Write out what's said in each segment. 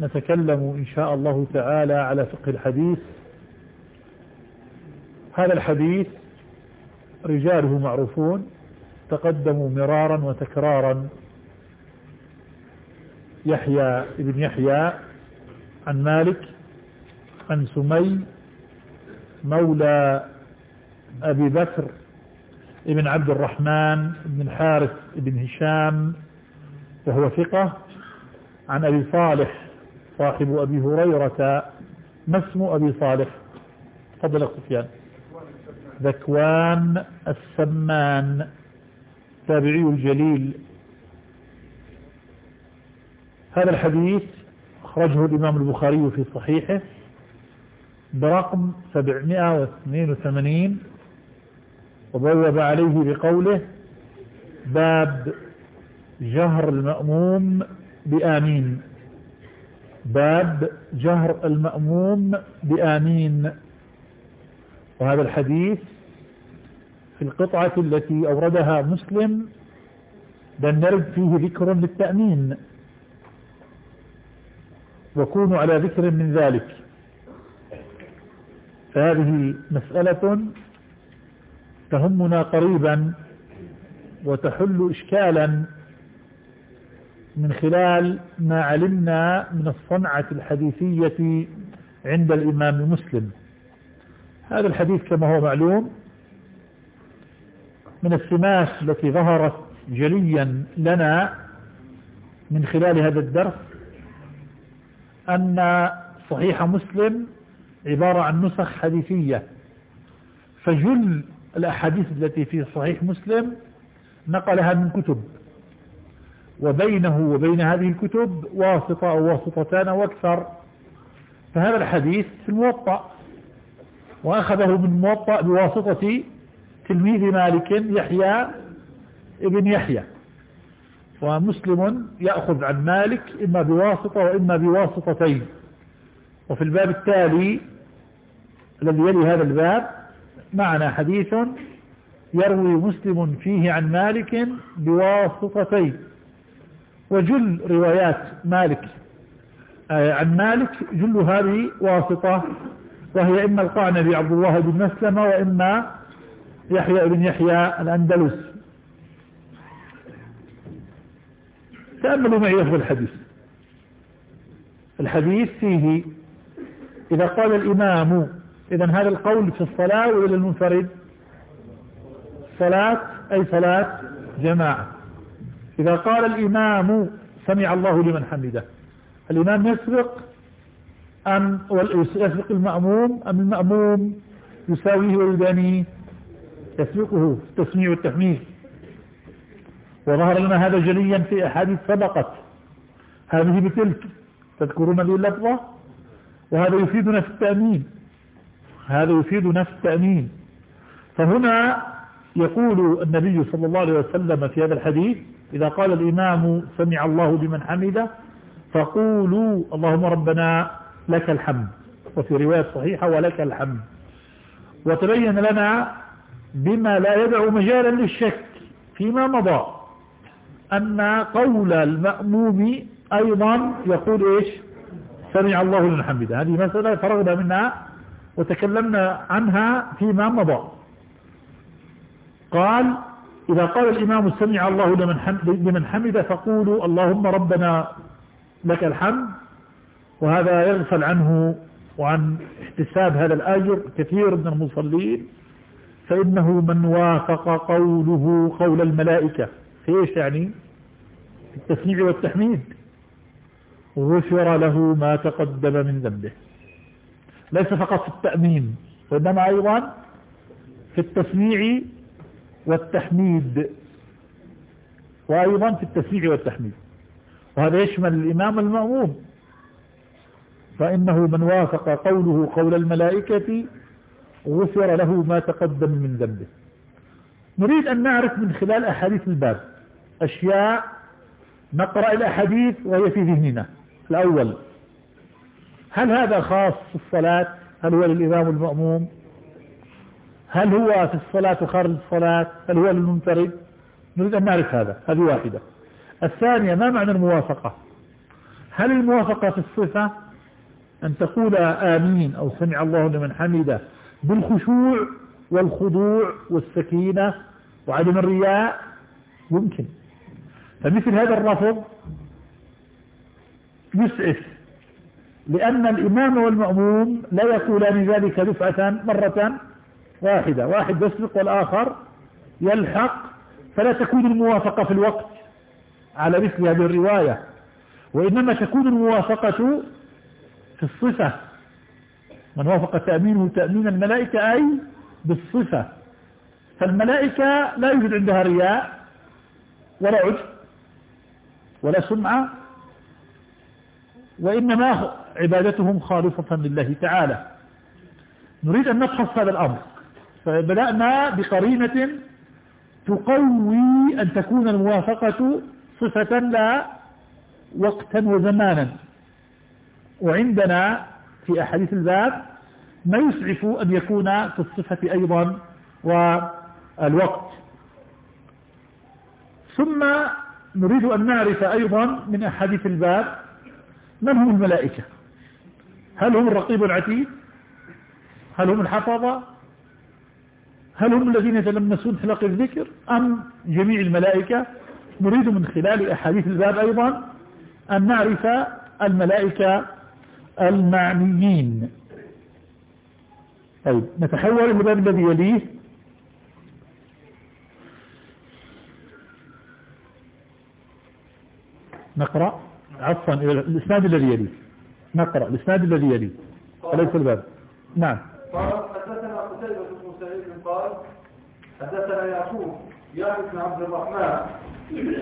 نتكلم إن شاء الله تعالى على فقه الحديث. هذا الحديث رجاله معروفون تقدموا مرارا وتكرارا. يحيى ابن يحيى عن مالك عن سمي مولى أبي بكر ابن عبد الرحمن بن الحارث بن هشام وهو ثقة عن أبي صالح صاحب أبي هريرة ما اسم أبي صالح؟ تفضل سفيان. ذكوان السمان تابعي الجليل. هذا الحديث أخرجه الإمام البخاري في صحيحه برقم 782 وبوب عليه بقوله باب جهر المأموم بآمين. باب جهر المأموم بآمين. وهذا الحديث في القطعة التي أوردها مسلم بل نرد فيه ذكر للتأمين. وكونوا على ذكر من ذلك. فهذه مسألة تهمنا قريبا وتحل إشكالا من خلال ما علمنا من الصنعة الحديثية عند الإمام مسلم. هذا الحديث كما هو معلوم من السمات التي ظهرت جليا لنا من خلال هذا الدرس أن صحيح مسلم عبارة عن نسخ حديثية فجل الأحاديث التي في صحيح مسلم نقلها من كتب. وبينه وبين هذه الكتب واسطة أو واسطتان أو أكثر فهذا الحديث في الموطأ وأخذه من الموطأ بواسطة تلميذ مالك يحيى ابن يحيى. ومسلم يأخذ عن مالك إما بواسطة وإما بواسطتين. وفي الباب التالي الذي يلي هذا الباب معنا حديث يروي مسلم فيه عن مالك بواسطتين. وجل روايات مالك. آه، عن مالك جل هذه واسطة وهي إما القعنبي عبد الله بن مسلمة وإما يحيى بن يحيى الأندلس. تأملوا معي في الحديث. الحديث فيه إذا قال الإمام إذا هذا القول في الصلاة وإلى المنفرد؟ صلاة أي صلاة جماعة. إذا قال الإمام سمع الله لمن حمده. الإمام يسبق أم يسبق المأموم أم المأموم يساويه ويدانيه يسبقه في التسميع والتحميد وظهر لنا هذا جليا في أحاديث سبقت. هذه بتلك. تذكرون لي اللفظة؟ وهذا يفيدنا في التأمين. هذا يفيدنا في التأمين. فهنا يقول النبي صلى الله عليه وسلم في هذا الحديث إذا قال الإمام سمع الله بمن حمده فقولوا اللهم ربنا لك الحمد وفي رواية صحيحة ولك الحمد. وتبين لنا بما لا يدع مجالا للشك فيما مضى أن قول المأموم أيضا يقول إيش؟ سمع الله لمن حمده. هذه مسألة فرغنا منها وتكلمنا عنها فيما مضى. قال إذا قال الإمام سمع الله لمن حمد, لمن حمد فقولوا اللهم ربنا لك الحمد وهذا يغفل عنه وعن احتساب هذا الأجر كثير من المصلين فإنه من وافق قوله قول الملائكة. في إيش يعني؟ التسميع والتحميد. غفر له ما تقدم من ذنبه. ليس فقط في التأمين وإنما أيضا في التسميع والتحميد وأيضا في التسميع والتحميد. وهذا يشمل الإمام المأموم. فإنه من وافق قوله قول الملائكة غفر له ما تقدم من ذنبه. نريد أن نعرف من خلال أحاديث الباب أشياء نقرأ الأحاديث وهي في ذهننا. الأول هل هذا خاص في الصلاة؟ هل هو للإمام المأموم؟ هل هو في الصلاة وخارج الصلاة؟ هل هو للمنفرد؟ نريد أن نعرف هذا هذه واحدة. الثانية ما معنى الموافقة؟ هل الموافقة في الصفة أن تقول آمين أو سمع الله لمن حمده بالخشوع والخضوع والسكينة وعدم الرياء؟ يمكن. فمثل هذا الرفض يسعف لأن الإمام والمأموم لا يقولان ذلك دفعة مرة واحدة واحد يسبق والآخر يلحق فلا تكون الموافقة في الوقت على مثل هذه الرواية وإنما تكون الموافقة في الصفة. من وافق تأمينه تأمين الملائكة أي بالصفة. فالملائكة لا يوجد عندها رياء ولا عجب ولا سمعة وإنما عبادتهم خالصة لله تعالى. نريد أن نفحص هذا الأمر. فبدأنا بقرينة تقوي أن تكون الموافقة صفة لا وقتا وزمانا. وعندنا في أحاديث الباب ما يسعف أن يكون في الصفة أيضا والوقت. ثم نريد أن نعرف أيضا من أحاديث الباب من هم الملائكة؟ هل هم الرقيب العتيد؟ هل هم الحفظة؟ هل هم الذين يتلمسون حلق الذكر أم جميع الملائكة؟ نريد من خلال أحاديث الباب أيضا أن نعرف الملائكة المعنيين. طيب نتحول إلى الباب الذي يليه. نقرأ. عفوا الإسناد الذي يليه. نقرأ الإسناد الذي يليه. وليس الباب؟ نعم قال حدثنا قتيبة بن سعيد قال حدثنا يعقوب يعني بن عبد الرحمن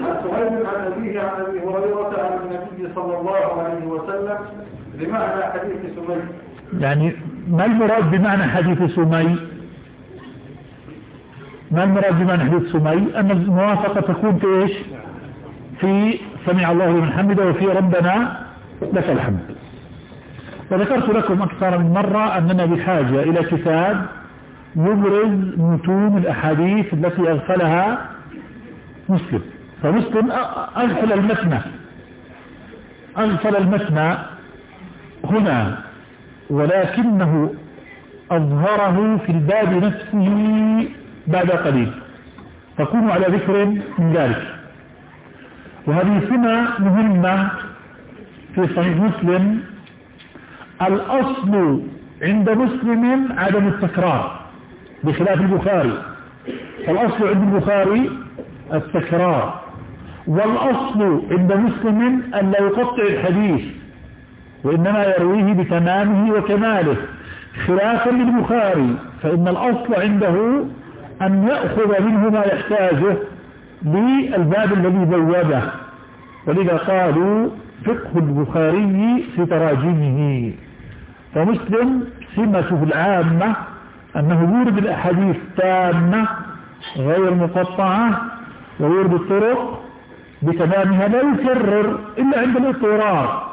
عن سهيل عن أبيه عن أبي هريرة عن النبي صلى الله عليه وسلم بمعنى حديث سمي. يعني ما المراد بمعنى حديث سمي؟ ما المراد بمعنى حديث سمي؟ أن الموافقة تكون في إيش؟ في سمع الله لمن حمده وفي ربنا لك الحمد. وذكرت لكم أكثر من مرة أننا بحاجة إلى كتاب يبرز متون الأحاديث التي أغفلها مسلم. فمسلم أغفل المتن. أغفل المتن هنا ولكنه أظهره في الباب نفسه بعد قليل. فكونوا على ذكر من ذلك. وهذه سنة مهمة في صحيح مسلم. الأصل عند مسلم عدم التكرار. بخلاف البخاري. فالأصل عند البخاري التكرار. والأصل عند مسلم أن لا يقطع الحديث وإنما يرويه بتمامه وكماله. خلافا للبخاري فإن الأصل عنده أن يأخذ منه ما يحتاجه للباب الذي بوابه ولذا قالوا فقه البخاري في تراجمه. فمسلم سمته العامة أنه يورد الأحاديث تامة غير مقطعة ويورد الطرق بتمامها لا يكرر إلا عند الاضطرار.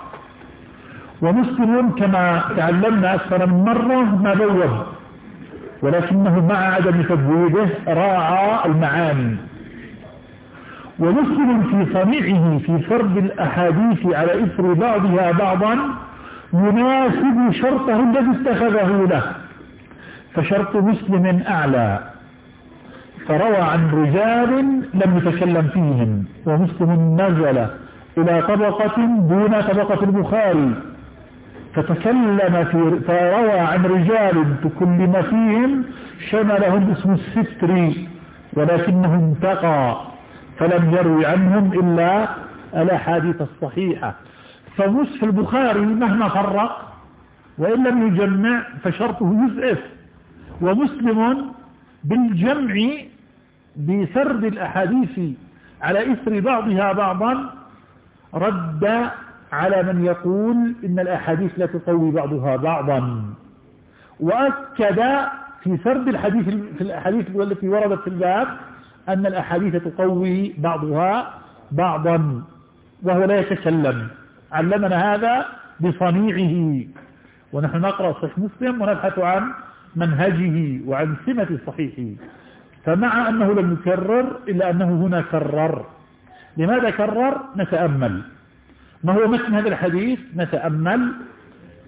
ومسلم كما تعلمنا أكثر من مرة ما بوب ولكنه مع عدم تبويبه راعى المعاني. ومسلم في صنيعه في فرد الأحاديث على إثر بعضها بعضا يناسب شرطه الذي اتخذه له. فشرط مسلم أعلى. فروى عن رجال لم يتكلم فيهم ومسلم نزل إلى طبقة دون طبقة البخاري. فتكلم في فروى عن رجال تكلم فيهم شملهم اسم الستر ولكنه انتقى فلم يروي عنهم إلا الأحاديث الصحيحة. فوصف البخاري مهما فرق وإن لم يجمع فشرطه يزعف. ومسلم بالجمع بسرد الأحاديث على إثر بعضها بعضا رد على من يقول إن الأحاديث لا تقوي بعضها بعضا. وأكد في سرد الحديث في الأحاديث التي وردت في الباب أن الأحاديث تقوي بعضها بعضا. وهو لا يتكلم. علمنا هذا بصنيعه. ونحن نقرأ صحيح مسلم ونبحث عن منهجه وعن سمة صحيحه. فمع أنه لم يكرر إلا أنه هنا كرر. لماذا كرر؟ نتأمل. ما هو متن هذا الحديث؟ نتأمل.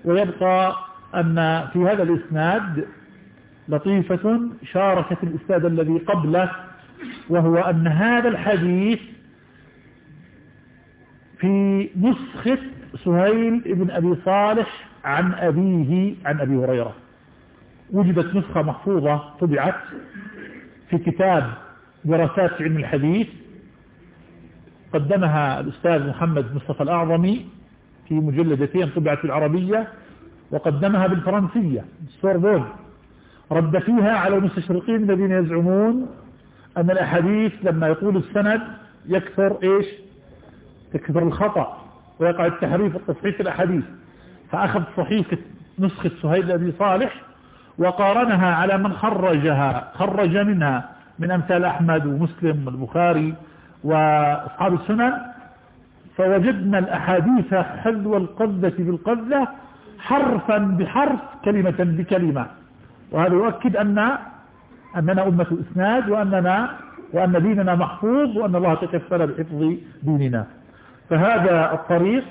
ويبقى أن في هذا الإسناد لطيفة شاركت الإسناد الذي قبله وهو أن هذا الحديث في نسخة سهيل بن أبي صالح عن أبيه عن أبي هريرة. وجدت نسخة محفوظة طبعت في كتاب دراسات علم الحديث قدمها الأستاذ محمد مصطفى الأعظمي في مجلدتين طبعت بالعربية وقدمها بالفرنسية السوربون رد فيها على المستشرقين الذين يزعمون أن الأحاديث لما يقول السند يكثر إيش؟ يكثر الخطأ ويقع التحريف والتصحيح الأحاديث. فأخذ صحيفة نسخة سهيل أبي صالح وقارنها على من خرجها خرج منها من أمثال أحمد ومسلم والبخاري وأصحاب السنن. فوجدنا الأحاديث حذو القذة بالقذة حرفا بحرف كلمة بكلمة. وهذا يؤكد أن أننا أمة إسناد وأننا وأن ديننا محفوظ وأن الله تكفل بحفظ ديننا. فهذا الطريق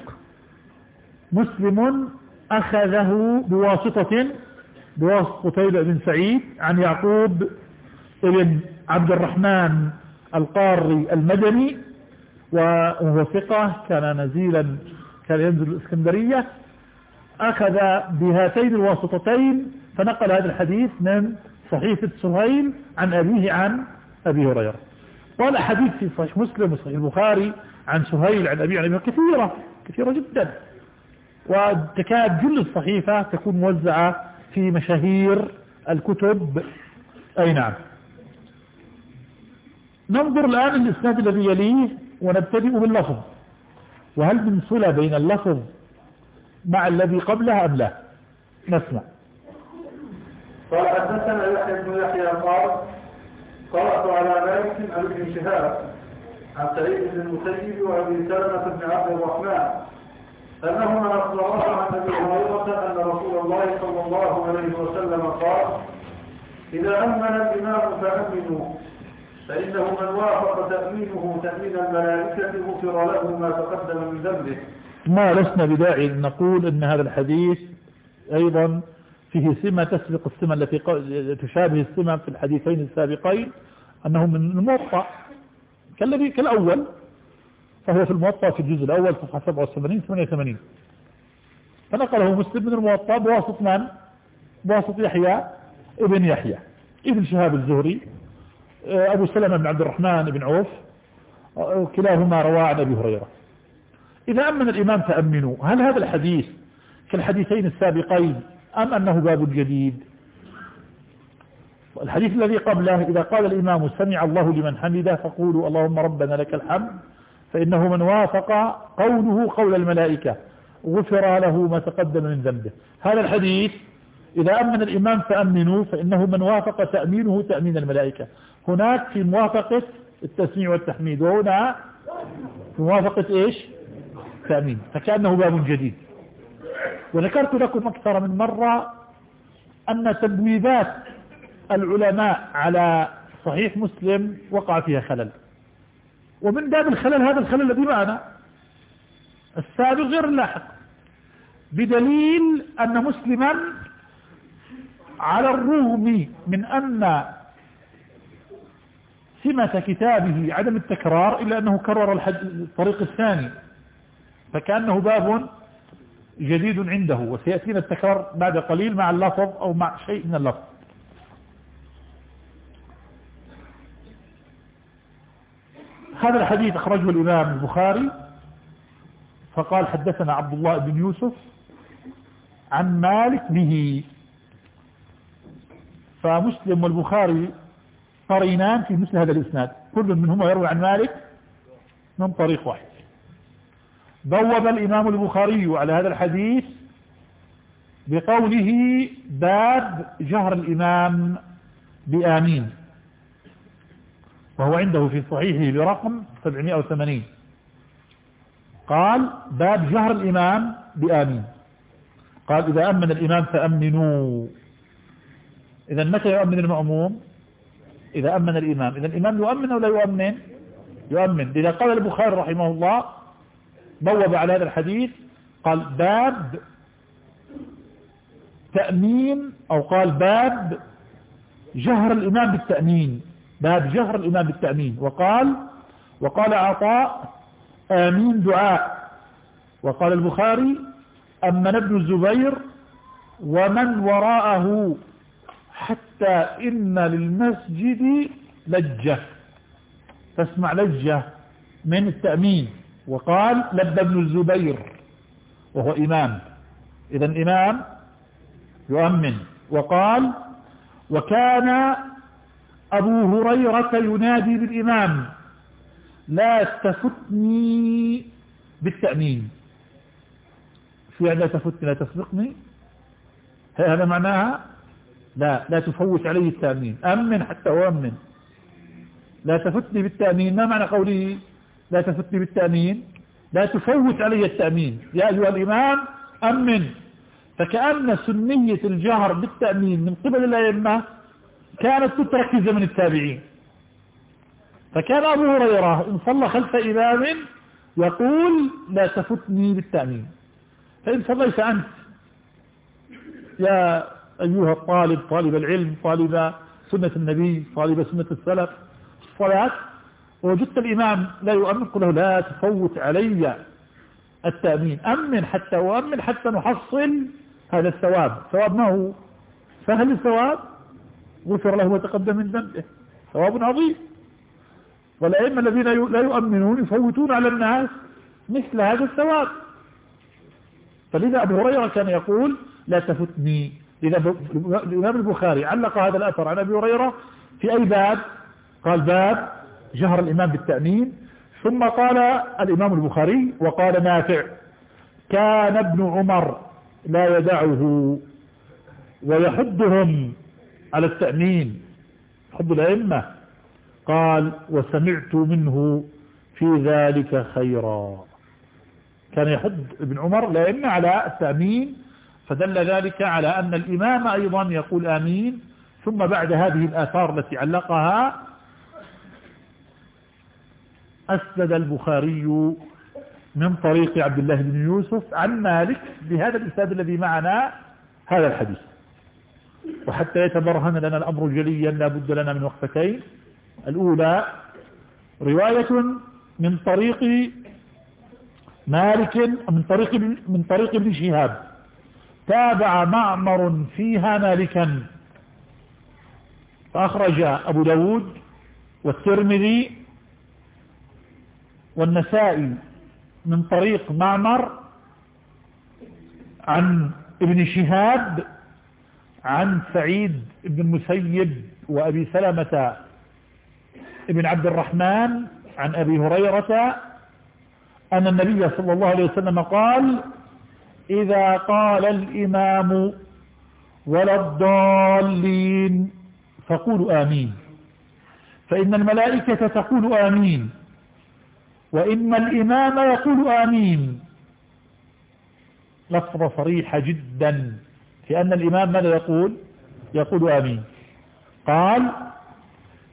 مسلم أخذه بواسطة بواسطة قتيبة بن سعيد عن يعقوب ابن عبد الرحمن القاري المدني وهو ثقة كان نزيلا كان ينزل الإسكندرية. أخذ بهاتين الواسطتين فنقل هذا الحديث من صحيفة سهيل عن أبيه عن أبي هريرة. قال حديث في صحيح مسلم وصحيح البخاري عن سهيل عن أبي عن كثيرة كثيرة جدا. وتكاد جل الصحيفة تكون موزعة في مشاهير الكتب. أي نعم. ننظر الآن الإسناد الذي يليه ونبتدئ باللفظ. وهل من صلة بين اللفظ مع الذي قبله أم لا؟ نسمع. قال حدثنا يحيى بن يحيى قال قرأت على مالك عن ابن شهاب عن سعيد بن المسيب وابي سلمة بن عبد الرحمن أنهما أخبراه عن أبي هريرة أن رسول الله صلى الله عليه وسلم قال إذا أمن الإمام فأمنوا فإنه من وافق تأمينه تأمين الملائكة غفر له ما تقدم من ذنبه. ما لسنا بداعي نقول أن هذا الحديث أيضا فيه سمة تسبق السمة التي تشابه السمة في الحديثين السابقين أنه من الموطأ كالذي كالأول فهو في الموطأ في الجزء الأول صفحة 77 88 فنقله مسلم من الموطأ بواسط من؟ بواسط يحيى. ابن يحيى ابن شهاب الزهري أبو سلمة بن عبد الرحمن بن عوف كلاهما رواه عن أبي هريرة. إذا أمن الإمام فأمنوا هل هذا الحديث كالحديثين السابقين أم أنه باب جديد؟ الحديث الذي قبله إذا قال الإمام سمع الله لمن حمده فقولوا اللهم ربنا لك الحمد فإنه من وافق قوله قول الملائكة غفر له ما تقدم من ذنبه. هذا الحديث إذا أمن الإمام فأمنوا فإنه من وافق تأمينه تأمين الملائكة. هناك في موافقة التسميع والتحميد وهنا في موافقة إيش؟ تأمين. فكأنه باب جديد. وذكرت لكم أكثر من مرة أن تبويبات العلماء على صحيح مسلم وقع فيها خلل. ومن باب الخلل هذا الخلل الذي معنا. السابق غير اللاحق. بدليل أن مسلما على الرغم من أن سمة كتابه عدم التكرار إلا أنه كرر الطريق الثاني فكأنه باب جديد عنده وسيأتينا التكرار بعد قليل مع اللفظ أو مع شيء من اللفظ. هذا الحديث أخرجه الإمام البخاري فقال حدثنا عبد الله بن يوسف عن مالك به. فمسلم والبخاري قرينان في مثل هذا الإسناد. كل منهما يروي عن مالك من طريق واحد. بوب الإمام البخاري على هذا الحديث بقوله باب جهر الإمام بآمين. وهو عنده في صحيحه برقم 780 قال باب جهر الإمام بآمين. قال إذا أمن الإمام فأمنوا. إذا متى يؤمن المأموم؟ إذا أمن الإمام. إذا الإمام يؤمن أو لا يؤمن؟ يؤمن. إذا قال البخاري رحمه الله بوب على هذا الحديث قال باب تأمين أو قال باب جهر الإمام بالتأمين. باب جهر الإمام بالتأمين. وقال وقال عطاء آمين دعاء. وقال البخاري أمن ابن الزبير ومن وراءه. حتى إن للمسجد لجة. تسمع لجة من التأمين. وقال لبى ابن الزبير وهو إمام. إذا إمام يؤمن. وقال وكان أبو هريرة ينادي بالإمام لا تفتني بالتأمين. في لا تفتني لا تسبقني هذا معناها لا لا تفوت عليه التأمين. أمن حتى أؤمن لا تفتني بالتأمين. ما معنى قوله لا تفتني بالتأمين؟ لا تفوت علي التأمين. يا أيها الإمام أمن. فكأن سنية الجهر بالتأمين من قبل الأئمة كانت تترك في زمن التابعين. فكان أبو هريرة إن صلى خلف إمام يقول لا تفتني بالتأمين. فإن صليت أنت يا أيها الطالب طالب العلم طالب سنة النبي طالب سنة السلف. الصلاة ووجدت الإمام لا يؤمن قل له لا تفوت علي التأمين. أمن حتى وأمن حتى نحصل هذا الثواب. ثواب ما هو؟ سهل الثواب؟ غفر له وتقدم من ذنبه. ثواب عظيم. والأئمة الذين لا يؤمنون يفوتون على الناس مثل هذا الثواب. فلذا أبو هريرة كان يقول لا تفتني إذا الإمام البخاري علق هذا الأثر عن أبي هريرة في أي باب؟ قال باب جهر الإمام بالتأمين. ثم قال الإمام البخاري وقال نافع كان ابن عمر لا يدعه ويحدهم على التأمين. حد الأئمة. قال وسمعت منه في ذلك خيرا. كان يحد ابن عمر الأئمة على التأمين فدل ذلك على أن الإمام أيضا يقول آمين ثم بعد هذه الآثار التي علقها أسند البخاري من طريق عبد الله بن يوسف عن مالك بهذا الإسناد الذي معنا هذا الحديث. وحتى يتبرهن لنا الأمر جليا لا بد لنا من وقفتين. الأولى رواية من طريق مالك من طريق من طريق ابن شهاب. تابع معمر فيها مالكا. فأخرج أبو داود والترمذي والنسائي من طريق معمر عن ابن شهاب عن سعيد بن المسيب وأبي سلمة ابن عبد الرحمن عن أبي هريرة أن النبي صلى الله عليه وسلم قال إذا قال الإمام ولا الضالين فقولوا آمين. فإن الملائكة تقول آمين وإن الإمام يقول آمين. لفظة صريحة جدا في أن الإمام ماذا يقول؟ يقول آمين. قال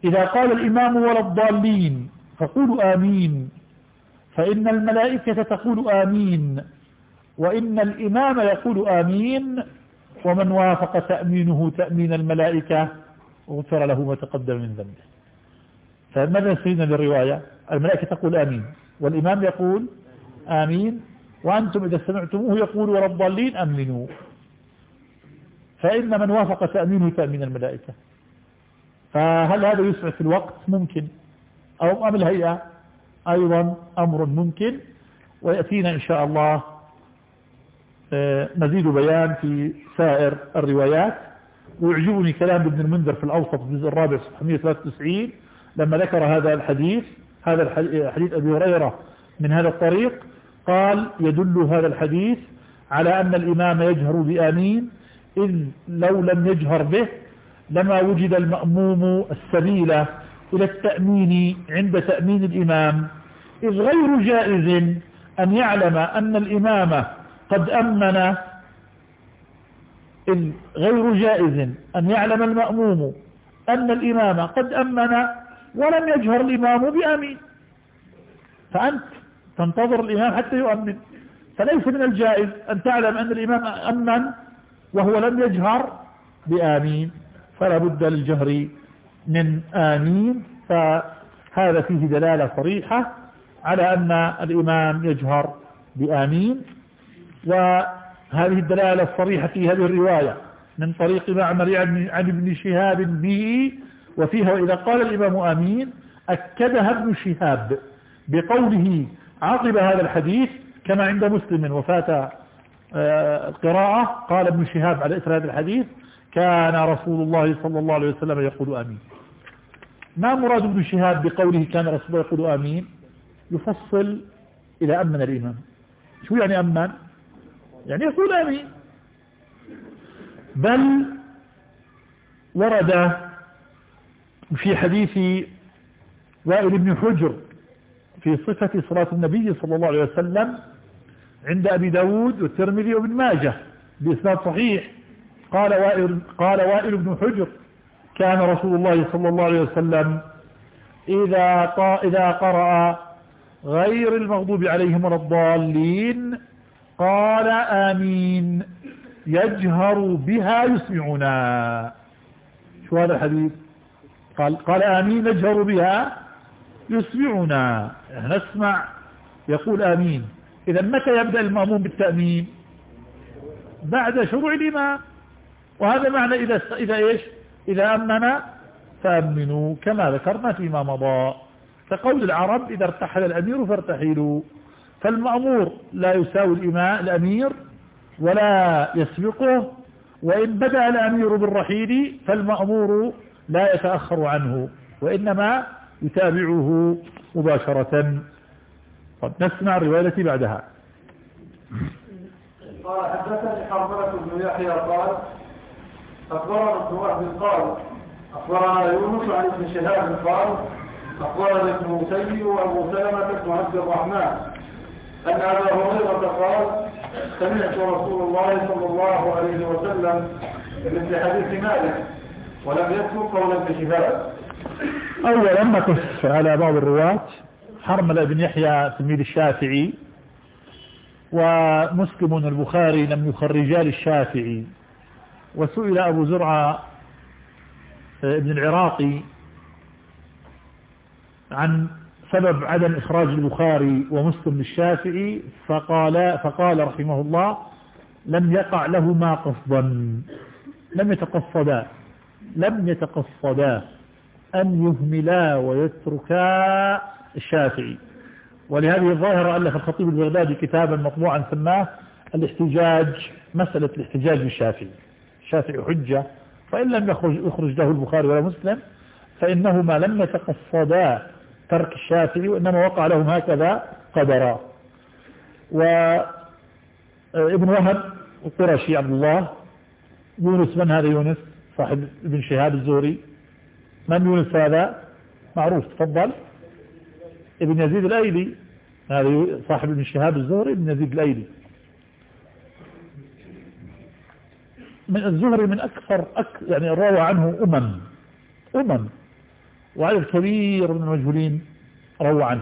إذا قال الإمام ولا الضالين فقولوا آمين. فإن الملائكة تقول آمين. وإن الإمام يقول آمين ومن وافق تأمينه تأمين الملائكة غفر له ما تقدم من ذنبه. فماذا يستفيدنا بالرواية الملائكة تقول آمين والإمام يقول آمين وأنتم إذا سمعتموه يقول ولا الضالين أمنوا. فإن من وافق تأمينه تأمين الملائكة. فهل هذا يسرع في الوقت؟ ممكن. أو أم الهيئة؟ أيضا أمر ممكن ويأتينا إن شاء الله مزيد بيان في سائر الروايات. ويعجبني كلام ابن المنذر في الأوسط الجزء الرابع 693 لما ذكر هذا الحديث هذا حديث أبي هريرة من هذا الطريق قال يدل هذا الحديث على أن الإمام يجهر بآمين إذ لو لم يجهر به لما وجد المأموم السبيل إلى التأمين عند تأمين الإمام. إذ غير جائز أن يعلم أن الإمام قد أمن إذ غير جائز أن يعلم المأموم أن الإمام قد أمن ولم يجهر الإمام بأمين. فأنت تنتظر الإمام حتى يؤمن. فليس من الجائز أن تعلم أن الإمام أمن وهو لم يجهر بآمين. فلا بد للجهر من آمين. فهذا فيه دلالة صريحة على أن الإمام يجهر بآمين. وهذه الدلالة الصريحة في هذه الرواية من طريق معمر عن ابن شهاب به وفيها وإذا قال الإمام آمين أكدها ابن شهاب بقوله عقب هذا الحديث كما عند مسلم وفاة آه، القراءة قال ابن شهاب على إثر هذا الحديث كان رسول الله صلى الله عليه وسلم يقول آمين. ما مراد ابن شهاب بقوله كان رسول الله يقول آمين؟ يفصل إلى أمن الإمام. شو يعني أمن؟ يعني آمين بل ورد في حديث وائل بن حجر في صفة صلاة النبي صلى الله عليه وسلم عند أبي داود والترمذي وابن ماجه بإسناد صحيح. قال وائل, قال وائل بن حجر كان رسول الله صلى الله عليه وسلم إذا, إذا قرأ غير المغضوب عليهم ولا الضالين قال آمين. يجهر بها يسمعنا. شو هذا الحديث؟ قال, قال آمين يجهر بها يسمعنا. نسمع. يقول آمين. إذا متى يبدأ المأموم بالتأمين بعد شروع الإمام. وهذا معنى إذا, إذا إيش؟ إذا أمن فأمنوا كما ذكرنا فيما مضى. كقول العرب إذا ارتحل الأمير فارتحلوا. فالمأمور لا يساوي الإمام الأمير ولا يسبقه وإن بدأ الأمير بالرحيل فالمأمور لا يتأخر عنه وإنما يتابعه مباشرة. طب نسمع الرواية التي بعدها. قال حدثني حرملة بن يحيى قال أخبرنا ابن وهب قال أخبرنا يونس عن ابن شهاب قال أخبرنا ابن مسيب وأبو سلمة بن عبد الرحمن أن أبا هريرة قال سمعت رسول الله صلى الله عليه وسلم مثل حديث مالك ولم يذكر قول ابن شهاب أولا نقف على بعض الرواة حرمل بن يحيى تلميذ الشافعي ومسلم البخاري لم يخرجا للشافعي وسئل أبو زرعة آه، ابن العراقي عن سبب عدم إخراج البخاري ومسلم للشافعي فقال, فقال رحمه الله لم يقع لهما قصدا. لم يتقصدا. لم يتقصدا أن يهملا ويتركا الشافعي. ولهذه الظاهرة ألف الخطيب البغدادي كتابا مطبوعا سماه الاحتجاج مسألة الاحتجاج بالشافعي. الشافعي حجة فإن لم يخرج, يخرج له البخاري ولا مسلم فإنهما لم يتقصدا. ترك الشافعي وإنما وقع لهم هكذا قدرا. وابن وهب القرشي عبد الله يونس من هذا يونس؟ صاحب ابن شهاب الزهري. من يونس هذا؟ معروف تفضل. ابن يزيد الأيلي. هذا صاحب ابن شهاب الزهري ابن يزيد الأيلي. من الزهري من أكثر أك يعني روى عنه أمم أمم. وعدد كبير من المجهولين روى عنه.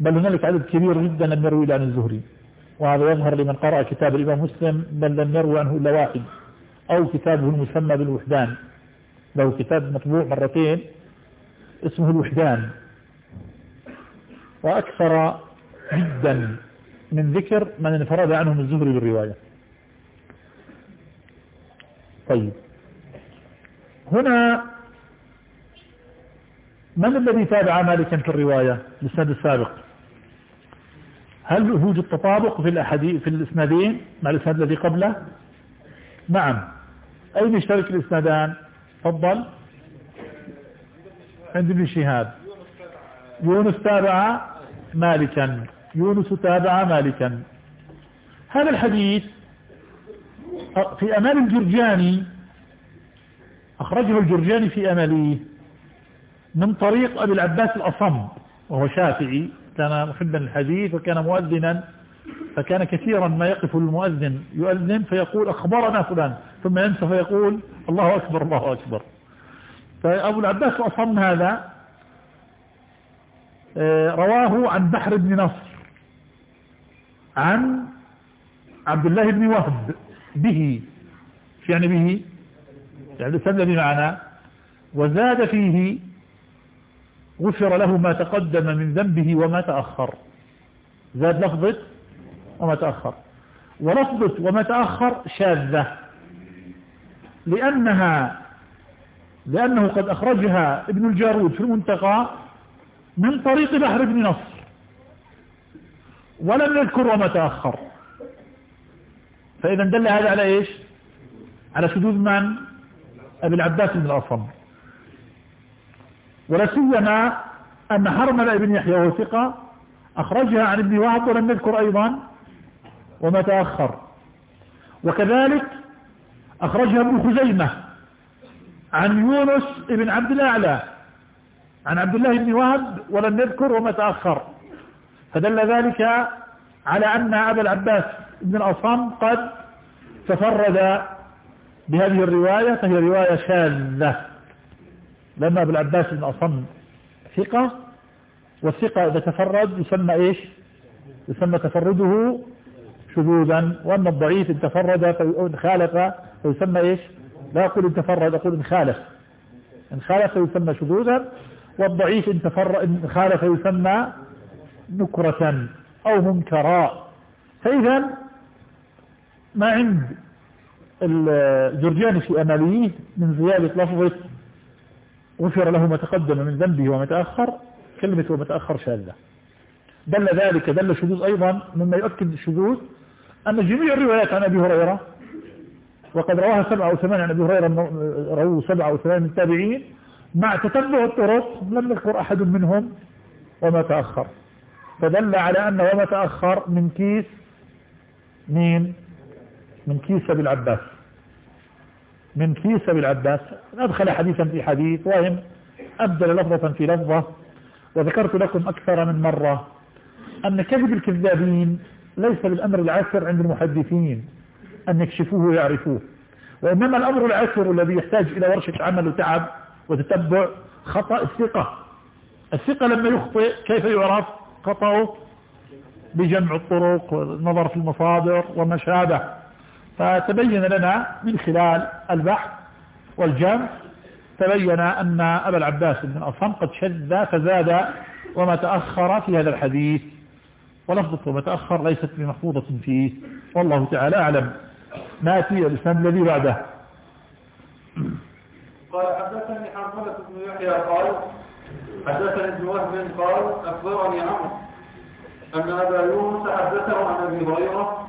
بل هنالك عدد كبير جدا لم يروي عن الزهري. وهذا يظهر لمن قرأ كتاب الإمام مسلم بل لم يروي عنه إلا واحد. أو كتابه المسمى بالوحدان. له كتاب مطبوع مرتين اسمه الوحدان. وأكثر جدا من ذكر من انفرد عنهم الزهري بالرواية. طيب. هنا من الذي تابع مالكا في الرواية؟ الاسناد السابق. هل يوجد تطابق في الأحاديث في الإسنادين مع الاسناد الذي قبله؟ نعم. أين يشترك الإسنادان؟ تفضل. عند ابن شهاب. يونس تابع مالكا. يونس تابع مالكا. هذا الحديث في أمال الجرجاني أخرجه الجرجاني في أمليه من طريق أبي العباس الأصم وهو شافعي كان محبا للحديث وكان مؤذنا فكان كثيرا ما يقف المؤذن يؤذن فيقول أخبرنا فلان ثم ينسى فيقول الله أكبر الله أكبر. فأبو العباس الأصم هذا آه، رواه عن بحر بن نصر عن عبد الله بن وهب به يعني به يعني الذي معنا وزاد فيه غفر له ما تقدم من ذنبه وما تأخر. زاد لفظة وما تأخر. ولفظة وما تأخر شاذة. لأنها لأنه قد أخرجها ابن الجارود في المنتقى من طريق بحر بن نصر. ولم يذكر وما تأخر. فإذا دل هذا على إيش؟ على شذوذ من؟ أبي العباس بن الأصم. ولا سيما أن حرمل بن يحيى وهو ثقة أخرجها عن ابن وهب ولم يذكر أيضا وما تأخر. وكذلك أخرجها ابن خزيمة عن يونس بن عبد الأعلى عن عبد الله بن وهب ولم يذكر وما تأخر. فدل ذلك على أن أبا العباس بن الأصم قد تفرد بهذه الرواية فهي رواية شاذة. لأن أبو العباس بن أصم ثقة والثقة إذا تفرد يسمى إيش؟ يسمى تفرده شذوذا وأما الضعيف إن تفرد إن خالف فيسمى إيش؟ لا أقول إن تفرد أقول إن خالف. إن خالف يسمى شذوذا والضعيف إن, تفرد إن خالف يسمى نكرة أو منكرا فإذا ما عند الجرجاني في أماليه من زيادة لفظة غفر له ما تقدم من ذنبه وما تأخر كلمة وما تأخر شاذة. دل ذلك دل الشذوذ أيضا مما يؤكد الشذوذ أن جميع الروايات عن أبي هريرة وقد رواها سبعة أو ثمان عن أبي هريرة رواه سبعة أو ثمان من التابعين مع تتبع الطرق لم يذكر أحد منهم وما تأخر. فدل على أن وما تأخر من كيس مين؟ من كيس أبي العباس. من كيس أبي العباس أدخل حديثا في حديث وهم أبدل لفظة في لفظة وذكرت لكم أكثر من مرة أن كذب الكذابين ليس بالأمر العسر عند المحدثين أن يكشفوه ويعرفوه. وإنما الأمر العسر الذي يحتاج إلى ورشة عمل وتعب وتتبع خطأ الثقة. الثقة لما يخطئ كيف يعرف؟ خطأه بجمع الطرق والنظر في المصادر وما شابه فتبين لنا من خلال البحث والجمع تبين أن أبا العباس بن أصم قد شذ فزاد وما تأخر في هذا الحديث ولفظة وما تأخر ليست بمحفوظة فيه والله تعالى أعلم. ناتي الإسلام الذي بعده. قال حدثني حنظلة بن يحيى قال حدثني ابن وهب قال أخبرني عمرو أن أبا يونس حدثه عن أبي هريرة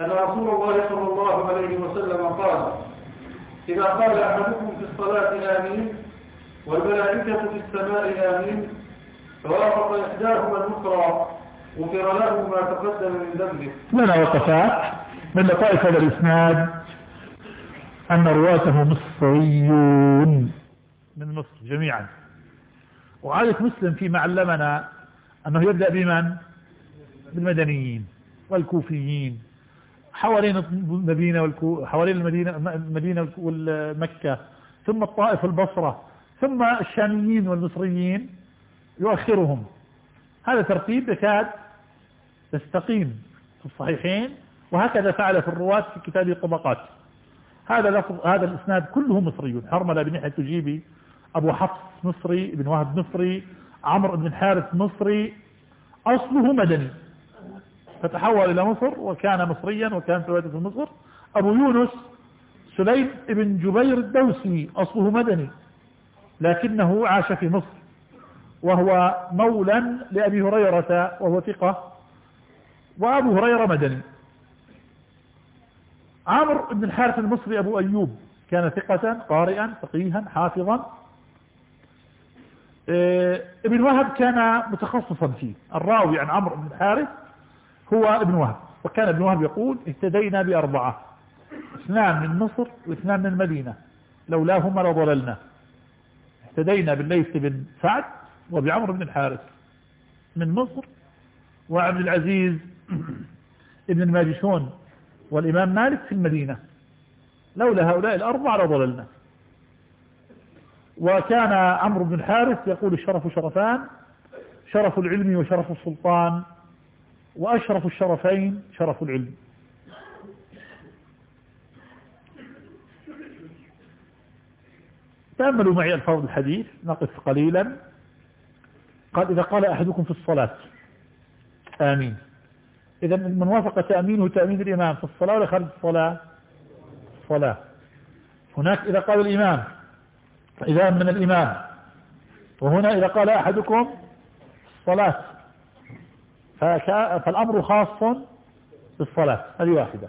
أن رسول الله صلى الله عليه وسلم قال إذا قال أحدكم في الصلاة آمين والملائكة في السماء آمين فوافق إحداهما الأخرى غفر له ما تقدم من ذنبه. لنا وقفات من لطائف هذا الإسناد أن رواته مصريون. من مصر جميعا. وعادة مسلم فيما علمنا أنه يبدأ بمن؟ بالمدنيين والكوفيين. حوالين المدينة والكو حوالين المدينة المدينة والمكة ثم الطائف البصرة ثم الشاميين والمصريين يؤخرهم. هذا ترتيب يكاد يستقيم في الصحيحين وهكذا فعل في الرواة في كتاب الطبقات. هذا لفظ هذا الإسناد كله مصريون حرمل بن يحيى التجيبي أبو حفص مصري ابن وهب مصري عمرو بن الحارث مصري أصله مدني. فتحول إلى مصر وكان مصريا وكان في في مصر. أبو يونس سليم بن جبير الدوسي أصله مدني لكنه عاش في مصر وهو مولا لأبي هريرة وهو ثقة. وأبو هريرة مدني. عمرو بن الحارث المصري أبو أيوب كان ثقة قارئا فقيها حافظا. إيه، ابن وهب كان متخصصا فيه الراوي عن عمرو بن الحارث. هو ابن وهب. وكان ابن وهب يقول اهتدينا بأربعة. اثنان من مصر واثنان من المدينة. لولاهما لضللنا. اهتدينا بالليث بن سعد وبعمر بن الحارث. من مصر وعبد العزيز ابن الماجشون والإمام مالك في المدينة. لولا هؤلاء الأربعة لضللنا. وكان عمرو بن الحارث يقول الشرف شرفان شرف العلم وشرف السلطان. وأشرف الشرفين شرف العلم. تأملوا معي الفاظ الحديث نقف قليلا. قال إذا قال أحدكم في الصلاة آمين. إذا من وافق تأمينه تأمين الإمام في الصلاة ولا خارج الصلاة؟ الصلاة. هناك إذا قال الإمام إذا من الإمام. وهنا إذا قال أحدكم الصلاة فالأمر خاص بالصلاة. هذه واحدة.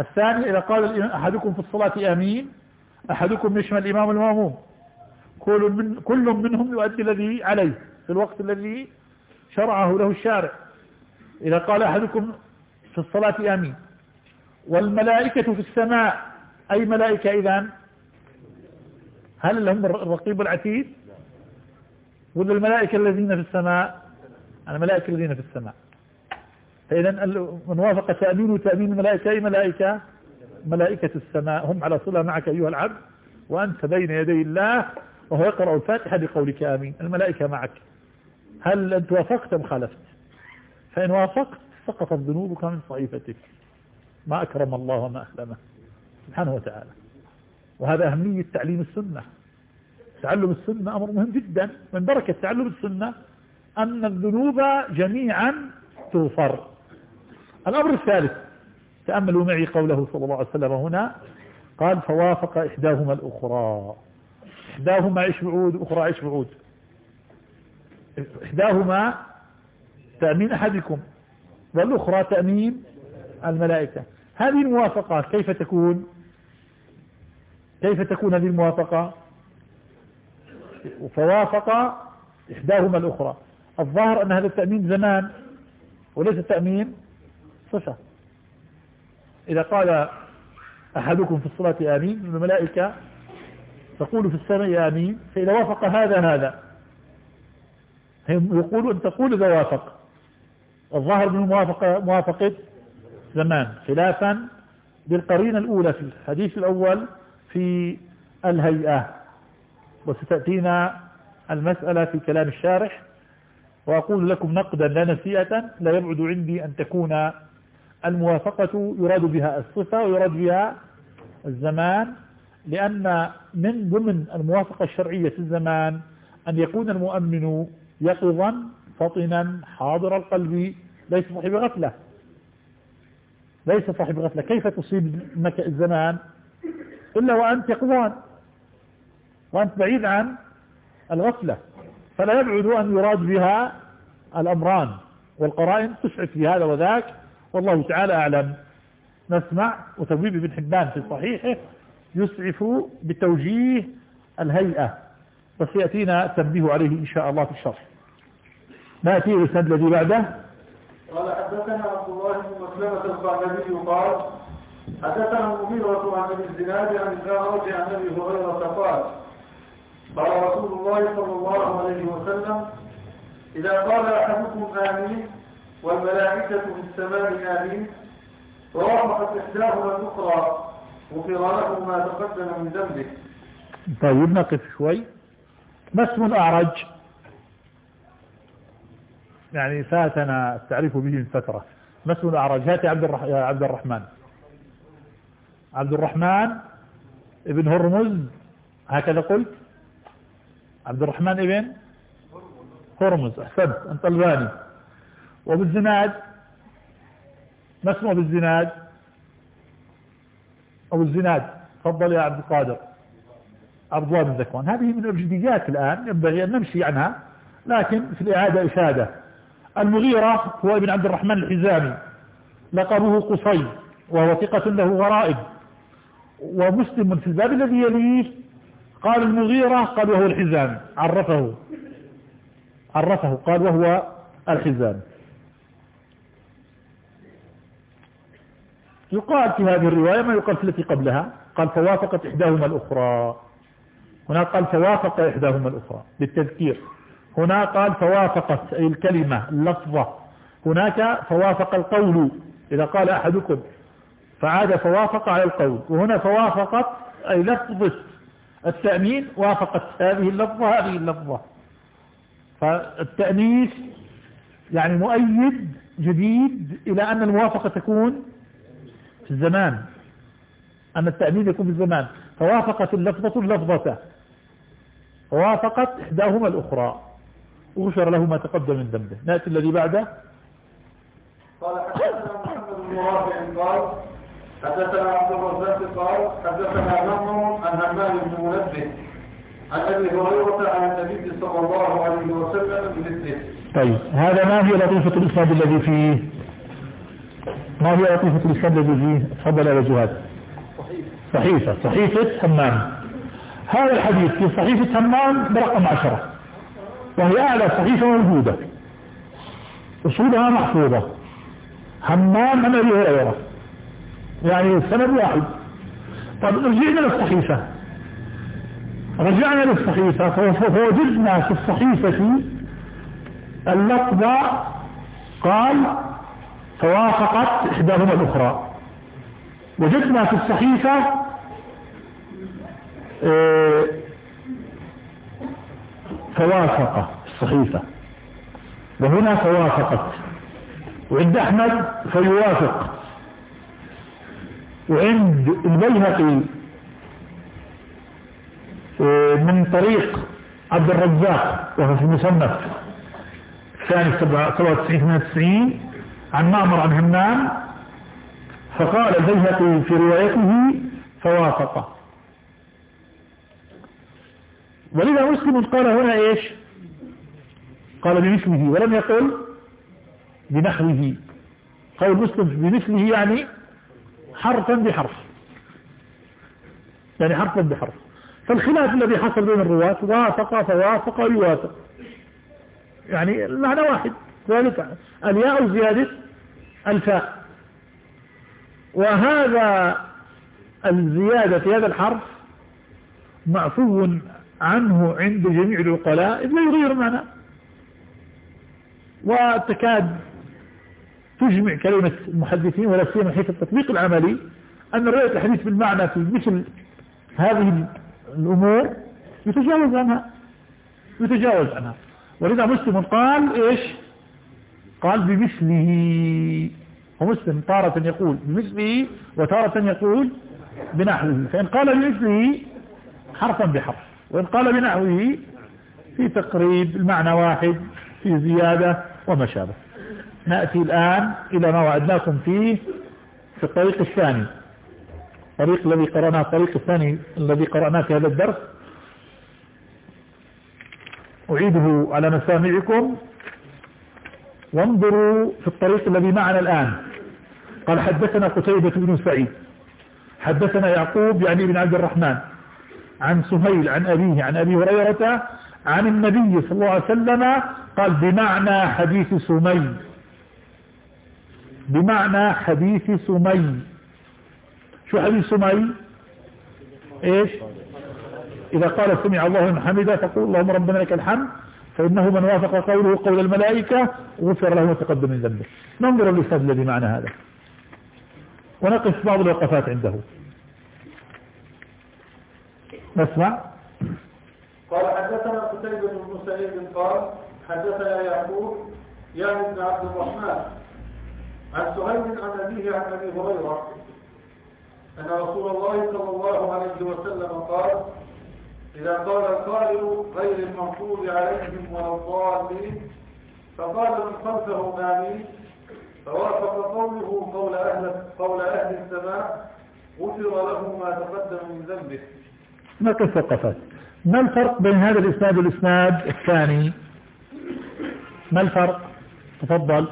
الثاني إذا قال أحدكم في الصلاة آمين أحدكم يشمل الإمام المأموم. كل, من كل منهم يؤدي الذي عليه في الوقت الذي شرعه له الشارع. إذا قال أحدكم في الصلاة آمين. والملائكة في السماء أي ملائكة إذن؟ هل هم الرقيب العتيد؟ ولا الملائكة الذين في السماء؟ الملائكة الذين في السماء. فإذا من وافق تأمين تأمين الملائكة أي ملائكة ملائكة السماء. هم على صلة معك أيها العبد وأنت بين يدي الله وهو يقرأ الفاتحة بقولك آمين. الملائكة معك. هل أنت وافقت أم خالفت؟ فإن وافقت سقطت ذنوبك من صحيفتك ما أكرم الله وما أهلمه سبحانه وتعالى. وهذا أهمية تعليم السنة. تعلم السنة أمر مهم جدا. من بركة تعلم السنة أن الذنوب جميعا تغفر. الأمر الثالث تأملوا معي قوله صلى الله عليه وسلم هنا قال فوافق إحداهما الأخرى. إحداهما عيش بعود أخرى عيش بعود؟ إحداهما تأمين أحدكم والأخرى تأمين الملائكة. هذه الموافقة كيف تكون؟ كيف تكون هذه الموافقة؟ فوافق إحداهما الأخرى. الظاهر أن هذا التأمين زمان وليس تأمين صفة إذا قال أحدكم في الصلاة آمين الملائكة تقول في السماء آمين فإذا وافق هذا هذا. هم يقولوا أن تقول إذا وافق. الظاهر من موافقة, موافقة زمان خلافا بالقرينة الأولى في الحديث الأول في الهيئة. وستأتينا المسألة في كلام الشارح وأقول لكم نقدا لا نسيئة لا يبعد عندي أن تكون الموافقة يراد بها الصفة ويراد بها الزمان لأن من ضمن الموافقة الشرعية في الزمان أن يكون المؤمن يقظا فطنا حاضر القلب ليس صاحب غفلة. ليس صاحب غفلة. كيف تصيب الزمان؟ إلا وأنت يقظان وأنت بعيد عن الغفلة. فلا يبعد أن يراد بها الأمران والقرائن تسعف في هذا وذاك. والله تعالى أعلم. نسمع وتبويب ابن حبان في صحيحه يسعف بتوجيه الهيئة. وسيأتينا التنبيه عليه إن شاء الله في الشرح. نأتي الإسناد الذي بعده؟ قال حدثنا عبد الله بن مسلمة القعنبي قال حدثنا المغيرة عن الزناد عن الزهرة عن أبي هريرة قال قال رسول الله صلى الله عليه وسلم إذا قال أحدكم آمين والملائكة في السماء آمين فوافقت إحداهما الأخرى غفر له ما تقدم من ذنبه. طيب نقف شوي. ما اسم الأعرج؟ يعني فاتنا التعريف به من فترة. ما اسم الأعرج؟ هاتي عبد, الرح... عبد الرحمن. عبد الرحمن ابن هرمز هكذا قلت. عبد الرحمن ابن هرمز. أحسنت. أنت الباني. وبالزناد؟ ما اسمه بالزناد؟ أو الزناد تفضل يا عبد القادر. عبد الله بن ذكوان. هذه من الابجديات الآن ينبغي أن نمشي عنها لكن في الإعادة اشادة المغيرة هو ابن عبد الرحمن الحزامي. لقبه قصي وهو ثقة له غرائب. ومسلم في الباب الذي يليه قال المغيرة قال وهو الحزام. عرفه. عرفه. قال وهو الحزام. يقال في هذه الرواية ما يقال في التي قبلها. قال فوافقت إحداهما الأخرى. هنا قال فوافق إحداهما الأخرى بالتذكير. هنا قال فوافقت أي الكلمة اللفظة. هناك فوافق القول. إذا قال أحدكم فعاد فوافق على القول. وهنا فوافقت أي لفظة التأمين وافقت هذه اللفظة هذه اللفظة. فالتأنيث يعني مؤيد جديد إلى أن الموافقة تكون في الزمان. أن التأنيث يكون في الزمان. فوافقت اللفظة اللفظة. ووافقت إحداهما الأخرى. وغفر له ما تقدم من ذنبه. نأتي الذي بعده. قال حدثنا محمد بن رافع قال حدثنا عبد الرزاق قال حدثنا نمر عن همام بن منبه عن أبي هريرة عن النبي صلى الله عليه وسلم بمثله. طيب هذا ما هي لطيفة الإسناد الذي فيه؟ ما هي لطيفة الإسناد الذي فيه؟ تفضل يا جهاد. صحيفة. صحيفة همام هذا الحديث في صحيفة همام برقم عشرة. وهي أعلى صحيفة موجودة. أصولها محفوظة. همام عن أبي هريرة. يعني السند واحد. طب رجعنا للصحيفة. رجعنا للصحيفة. فوجدنا في الصحيفة اللفظة قال فوافقت إحداهما الأخرى. وجدنا في الصحيفة آه، فوافق الصحيفة. وهنا فوافقت وعند أحمد فيوافق. وعند البيهقي آه، من طريق عبد الرزاق وهو في المصنف. الثاني 97 98 عن معمر عن همام فقال البيهقي في روايته فوافق. ولذا مسلم قال هنا إيش؟ قال بمثله ولم يقل بنحوه. قول مسلم بمثله يعني حرفا بحرف. يعني حرفا بحرف. فالخلاف الذي حصل بين الرواة وافق فوافق ويوافق يعني المعنى واحد. ذلك الياء زيادة الفاء. وهذا الزيادة في هذا الحرف معفو عنه عند جميع العقلاء إذ لا يغير المعنى. وتكاد تجمع كلمة المحدثين ولا سيما حيث التطبيق العملي أن رواية الحديث بالمعنى في مثل هذه الأمور يتجاوز عنها يتجاوز عنها. ولذا مسلم قال إيش؟ قال بمثله. ومسلم تارة يقول بمثله وتارة يقول بنحوه. فإن قال بمثله حرفا بحرف. وإن قال بنحوه في تقريب المعنى واحد في زيادة وما شابه. نأتي الآن إلى ما وعدناكم فيه في الطريق الثاني. الطريق الذي قرأناه الطريق الثاني الذي قرأناه في هذا الدرس. أعيده على مسامعكم. وانظروا في الطريق الذي معنا الآن. قال حدثنا قتيبة بن سعيد. حدثنا يعقوب يعني بن عبد الرحمن. عن سهيل عن أبيه عن أبي هريرة عن النبي صلى الله عليه وسلم قال بمعنى حديث سمي بمعنى حديث سمي. شو حديث سمي؟ إيش؟ إذا قال سمع الله من حمده فقول اللهم ربنا لك الحمد فإنه من وافق قوله قول الملائكة غفر له ما تقدم من ذنبه. ننظر الاستاذ الذي معنى هذا. ونقف بعض الوقفات عنده. نسمع. قال حدثنا قتيبة بن سعيد قال حدثنا يعقوب يعني ابن عبد الرحمن. عن سهيل عن أبيه عن أبي هريرة. أن رسول الله صلى الله عليه وسلم قال إذا قال القائل غير المغضوب عليهم ولا الضالين فقال من خلفه آمين فوافق قوله قول أهل, قول أهل السماء غفر له ما تقدم من ذنبه. نقف وقفات ما الفرق بين هذا الإسناد والإسناد الثاني؟ ما الفرق؟ تفضل.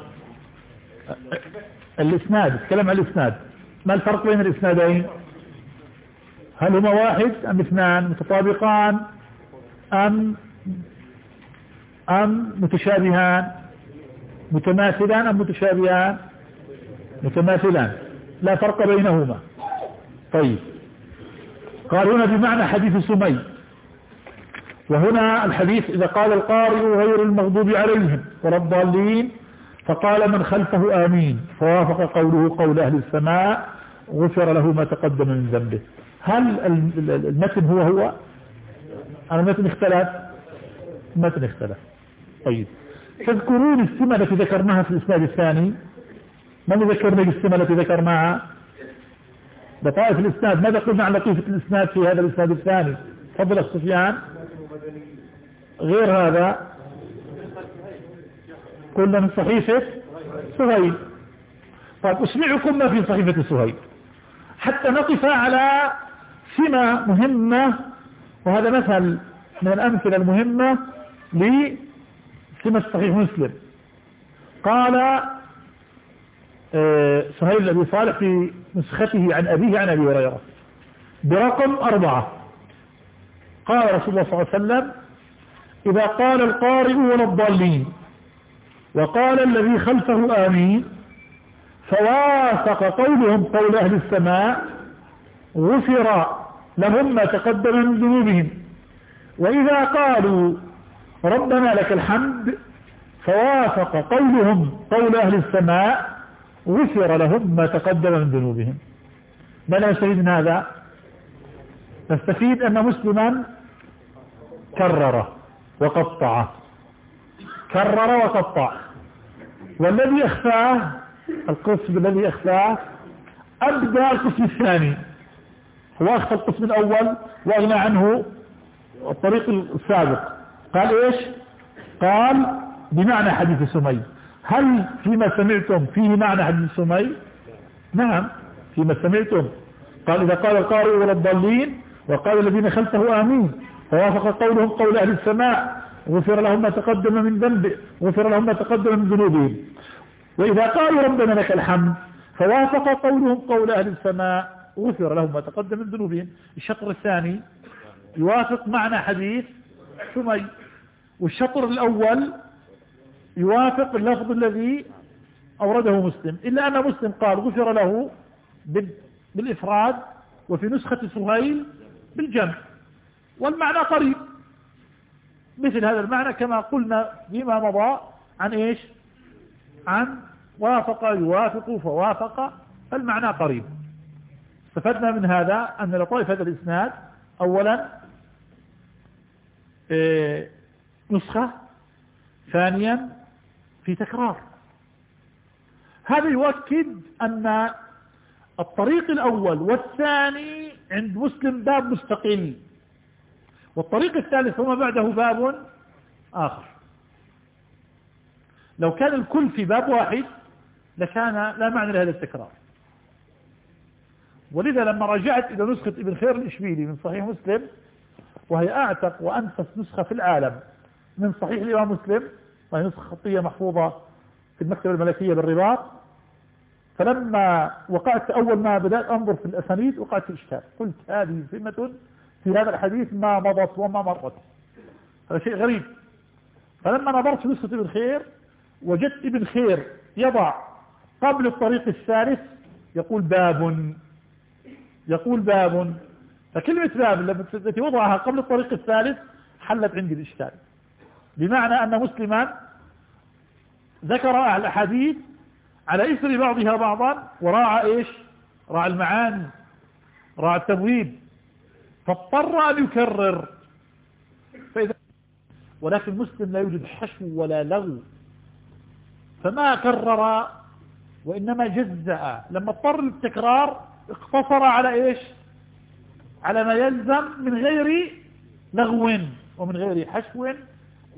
الإسناد اتكلم عن الإسناد. ما الفرق بين الإسنادين؟ هل هما واحد أم اثنان؟ متطابقان أم أم متشابهان؟ متماثلان أم متشابهان؟ متماثلان. لا فرق بينهما. طيب. قال هنا بمعنى حديث سمي. وهنا الحديث إذا قال القارئ غير المغضوب عليهم ولا الضالين فقال من خلفه آمين. فوافق قوله قول أهل السماء غفر له ما تقدم من ذنبه. هل المتن هو هو؟ المتن اختلف؟ المتن اختلف. طيب. تذكرون السمة التي ذكرناها في الإسناد الثاني؟ من ذكرنا بالسمة التي ذكرناها؟ لطائف الإسناد. ماذا قلنا عن لطيفة الإسناد في هذا الإسناد الثاني؟ تفضل أخ سفيان. غير هذا. قلنا من صحيفة سهيل. طيب أسمعكم ما في صحيفة سهيل. حتى نقف على سمة مهمة وهذا مثل من الأمثلة المهمة لسمة صحيح مسلم. قال آه، سهيل أبي صالح في نسخته عن أبيه عن أبي هريرة برقم أربعة. قال رسول الله صلى الله عليه وسلم إذا قال القارئ ولا الضالين وقال الذي خلفه آمين فوافق قولهم قول أهل السماء غفر لهم ما تقدم من ذنوبهم. وإذا قالوا ربنا لك الحمد فوافق قولهم قول أهل السماء غفر لهم ما تقدم من ذنوبهم. ما نستفيد من هذا. نستفيد أن مسلما كرر وقطع كرر وقطع. والذي أخفاه القسم الذي أخفاه أبدى القسم الثاني. هو أخفى القسم الأول وأغنى عنه الطريق السابق. قال إيش؟ قال بمعنى حديث سمي. هل فيما سمعتم فيه معنى حديث سمي؟ نعم فيما سمعتم. قال إذا قال القارئ ولا الضالين وقال الذين خلفه آمين. فوافق قولهم قول أهل السماء. غفر لهم ما تقدم من ذنب غفر لهم ما تقدم من ذنوبهم. وإذا قالوا ربنا لك الحمد فوافق قولهم قول أهل السماء غفر لهم ما تقدم من ذنوبهم. الشطر الثاني يوافق معنى حديث سمي والشطر الأول يوافق اللفظ الذي أورده مسلم. إلا أن مسلم قال غفر له بالإفراد وفي نسخة سهيل بالجمع. والمعنى قريب. مثل هذا المعنى كما قلنا فيما مضى عن إيش؟ عن وافق يوافق فوافق المعنى قريب. استفدنا من هذا أن لطائف هذا الإسناد أولا إيه، نسخة ثانيا في تكرار. هذا يؤكد أن الطريق الأول والثاني عند مسلم باب مستقل والطريق الثالث وما بعده باب آخر. لو كان الكل في باب واحد لكان لا معنى لهذا التكرار ولذا لما رجعت إلى نسخة ابن خير الإشبيلي من صحيح مسلم وهي أعتق وأنفس نسخة في العالم من صحيح الإمام مسلم وهي نسخة خطية محفوظة في المكتبة الملكية بالرباط فلما وقعت أول ما بدأت أنظر في الأسانيد وقعت في إشكال قلت هذه سمة في هذا الحديث ما مضت وما مرت. هذا شيء غريب. فلما نظرت في ابن خير وجدت ابن خير يضع قبل الطريق الثالث يقول باب. يقول باب. فكلمة باب التي وضعها قبل الطريق الثالث حلت عندي الإشكال. بمعنى أن مسلما ذكر الأحاديث على إثر بعضها بعضا وراعى إيش؟ راعى المعاني راعى التبويب. فاضطر أن يكرر. فإذا ولكن مسلم لا يوجد حشو ولا لغو. فما كرر وإنما جزأ. لما اضطر للتكرار اقتصر على إيش؟ على ما يلزم من غير لغو ومن غير حشو.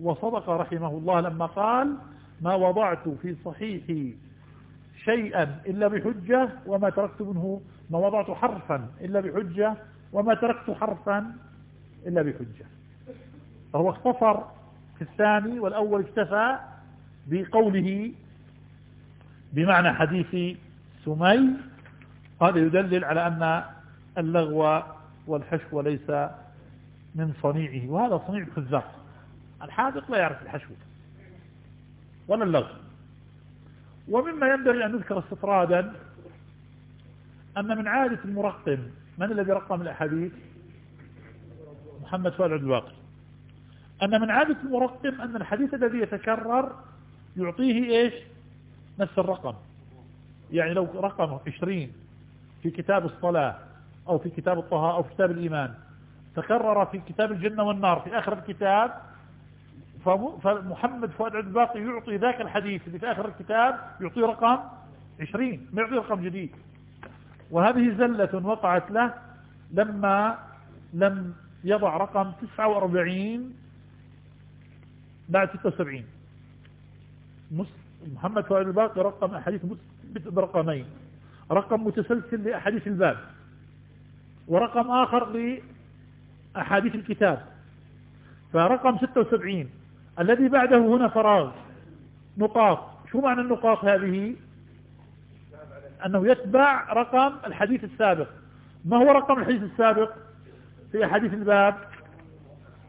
وصدق رحمه الله لما قال ما وضعت في صحيحي شيئا إلا بحجة وما تركت منه ما وضعت حرفا إلا بحجة وما تركت حرفا إلا بحجة. فهو اختصر في الثاني والأول اكتفى بقوله بمعنى حديث سمي هذا يدلل على أن اللغو والحشو ليس من صنيعه وهذا صنيع الخزاق الحاذق لا يعرف الحشو ولا اللغو. ومما ينبغي أن نذكر استطرادا أن من عادة المرقم من الذي رقم الأحاديث؟ محمد فؤاد عبد الواقي أن من عادة المرقم أن الحديث الذي يتكرر يعطيه إيش؟ نفس الرقم. يعني لو رقم 20 في كتاب الصلاة أو في كتاب الطهاء أو في كتاب الإيمان تكرر في كتاب الجنة والنار في آخر الكتاب فمحمد فؤاد عبد الباقي يعطي ذاك الحديث اللي في آخر الكتاب يعطي رقم 20 ما يعطي رقم جديد. وهذه زلة وقعت له لما لم يضع رقم 49 بعد 76 محمد فؤاد الباقي رقم أحاديث برقمين. رقم متسلسل لأحاديث الباب. ورقم آخر لأحاديث الكتاب. فرقم 76 الذي بعده هنا فراغ. نقاط. شو معنى النقاط هذه؟ أنه يتبع رقم الحديث السابق. ما هو رقم الحديث السابق؟ في حديث الباب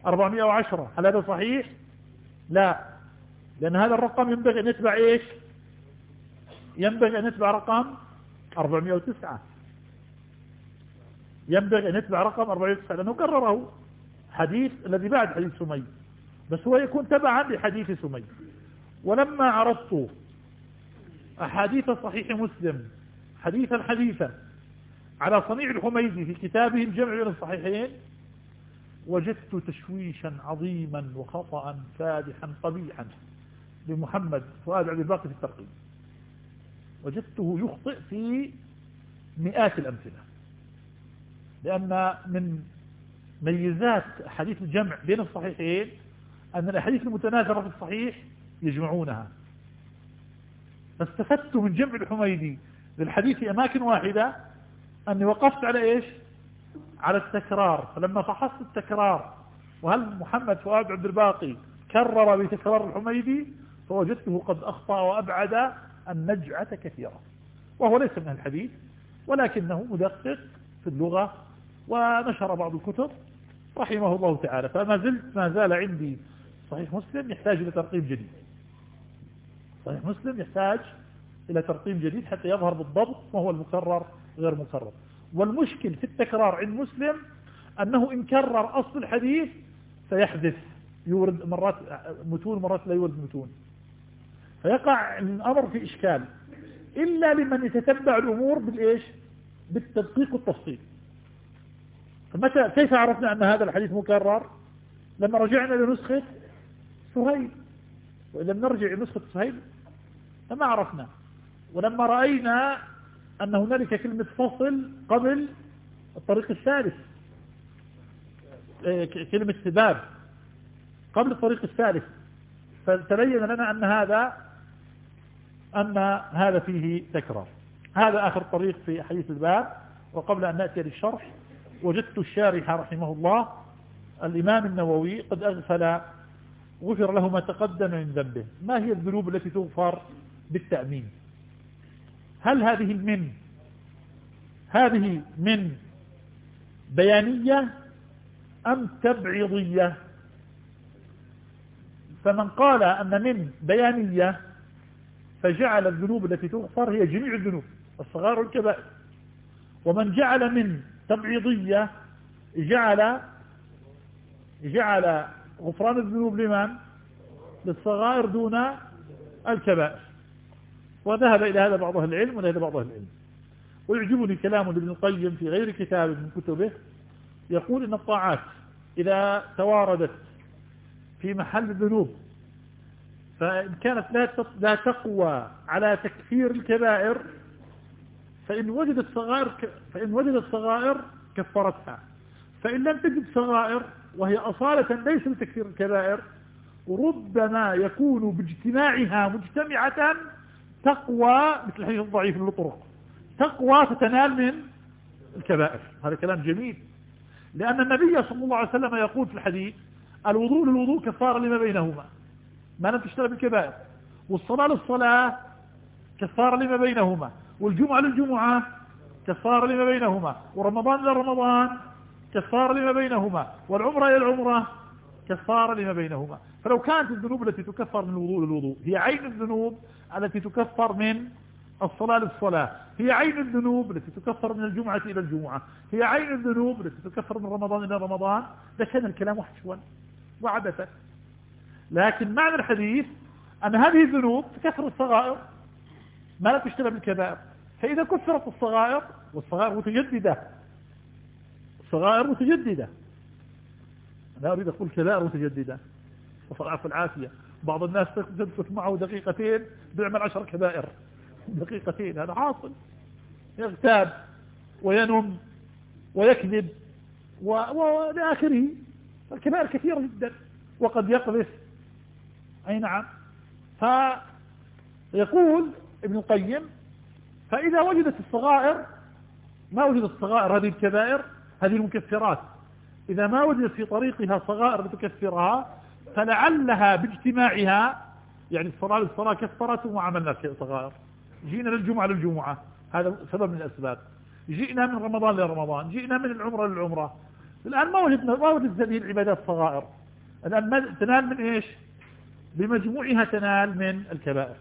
410 هل هذا صحيح؟ لا. لأن هذا الرقم ينبغي أن يتبع إيش؟ ينبغي أن يتبع رقم 409 ينبغي أن يتبع رقم 409 لأنه كرره حديث الذي بعد حديث سمي. بس هو يكون تبعا لحديث سمي. ولما عرضت أحاديث صحيح مسلم حديثا حديثا على صنيع الحميدي في كتابه الجمع بين الصحيحين وجدت تشويشا عظيما وخطأ فادحا قبيحا لمحمد فؤاد عبد الباقي في الترقيم وجدته يخطئ في مئات الأمثلة لأن من ميزات حديث الجمع بين الصحيحين أن الأحاديث المتناثرة في الصحيح يجمعونها. فاستفدت من جمع الحميدي للحديث في أماكن واحدة أني وقفت على إيش؟ على التكرار فلما فحصت التكرار وهل محمد فؤاد عبد الباقي كرر بتكرار الحميدي؟ فوجدته قد أخطأ وأبعد النجعة كثيرا. وهو ليس من الحديث ولكنه مدقق في اللغة ونشر بعض الكتب رحمه الله تعالى. فما زلت ما زال عندي صحيح مسلم يحتاج إلى ترقيم جديد. صحيح مسلم يحتاج إلى ترقيم جديد حتى يظهر بالضبط ما هو المكرر غير مكرر. والمشكل في التكرار عند مسلم أنه إن كرر أصل الحديث سيحدث يورد مرات متون مرات لا يورد متون. فيقع الأمر في إشكال. إلا لمن يتتبع الأمور بالإيش؟ بالتدقيق والتفصيل. فمتى كيف عرفنا أن هذا الحديث مكرر؟ لما رجعنا لنسخة سهيل. لم نرجع لنسخة سهيل فما عرفنا. ولما رأينا أن هنالك كلمة فصل قبل الطريق الثالث إيه، كلمة سباب قبل الطريق الثالث فتبين لنا أن هذا أن هذا فيه تكرار. هذا آخر طريق في حديث الباب وقبل أن نأتي للشرح وجدت الشارح رحمه الله الإمام النووي قد أغفل غفر له ما تقدم من ذنبه. ما هي الذنوب التي تغفر بالتأمين؟ هل هذه المن هذه من بيانية أم تبعيضية؟ فمن قال أن من بيانية فجعل الذنوب التي تغفر هي جميع الذنوب الصغار والكبائر ومن جعل من تبعيضية جعل جعل غفران الذنوب لمن؟ للصغائر دون الكبائر وذهب إلى هذا بعض أهل العلم هذا بعض أهل العلم. ويعجبني كلام ابن القيم في غير كتاب من كتبه يقول إن الطاعات إذا تواردت في محل الذنوب فإن كانت لا تقوى على تكفير الكبائر فإن وجدت صغائر فإن وجدت صغائر كفرتها. فإن لم تجد صغائر وهي أصالة ليس لتكفير الكبائر ربما يكون باجتماعها مجتمعة تقوى مثل الحديث الضعيف للطرق تقوى تتنال من الكبائر. هذا كلام جميل. لأن النبي صلى الله عليه وسلم يقول في الحديث الوضوء للوضوء كفارة لما بينهما. ما لم تشترى بالكبائر. والصلاة للصلاة كفارة لما بينهما. والجمعة للجمعة كفارة لما بينهما. ورمضان إلى رمضان كفارة لما بينهما. والعمرة إلى العمرة كفارة لما بينهما. فلو كانت الذنوب التي تكفر من الوضوء للوضوء هي عين الذنوب التي تكفر من الصلاة للصلاة. هي عين الذنوب التي تكفر من الجمعة إلى الجمعة. هي عين الذنوب التي تكفر من رمضان إلى رمضان. لكان الكلام وحشوا وعبثا لكن معنى الحديث أن هذه الذنوب تكفر الصغائر. ما لا تشتبه بالكبائر فإذا كثرت الصغائر والصغائر متجددة. الصغائر متجددة. لا أريد أقول كبائر متجددة وصل العافية بعض الناس تمكث معه دقيقتين بيعمل عشر كبائر. دقيقتين هذا حاصل. يغتاب وينم ويكذب وإلى آخره. الكبائر كثيرة جدا. وقد يقذف. أي نعم. فيقول ابن القيم فإذا وجدت الصغائر ما وجدت الصغائر؟ هذه الكبائر هذه المكفرات. إذا ما وجدت في طريقها صغائر لتكفرها فلعلها باجتماعها يعني الصلاة للصلاة كفرت وما عملنا صغائر. جئنا للجمعة للجمعة. هذا سبب من الأسباب. جئنا من رمضان لرمضان جئنا من العمرة للعمرة. الآن ما وجدنا ما وجدت هذه العبادات صغائر. الآن تنال من إيش؟ بمجموعها تنال من الكبائر.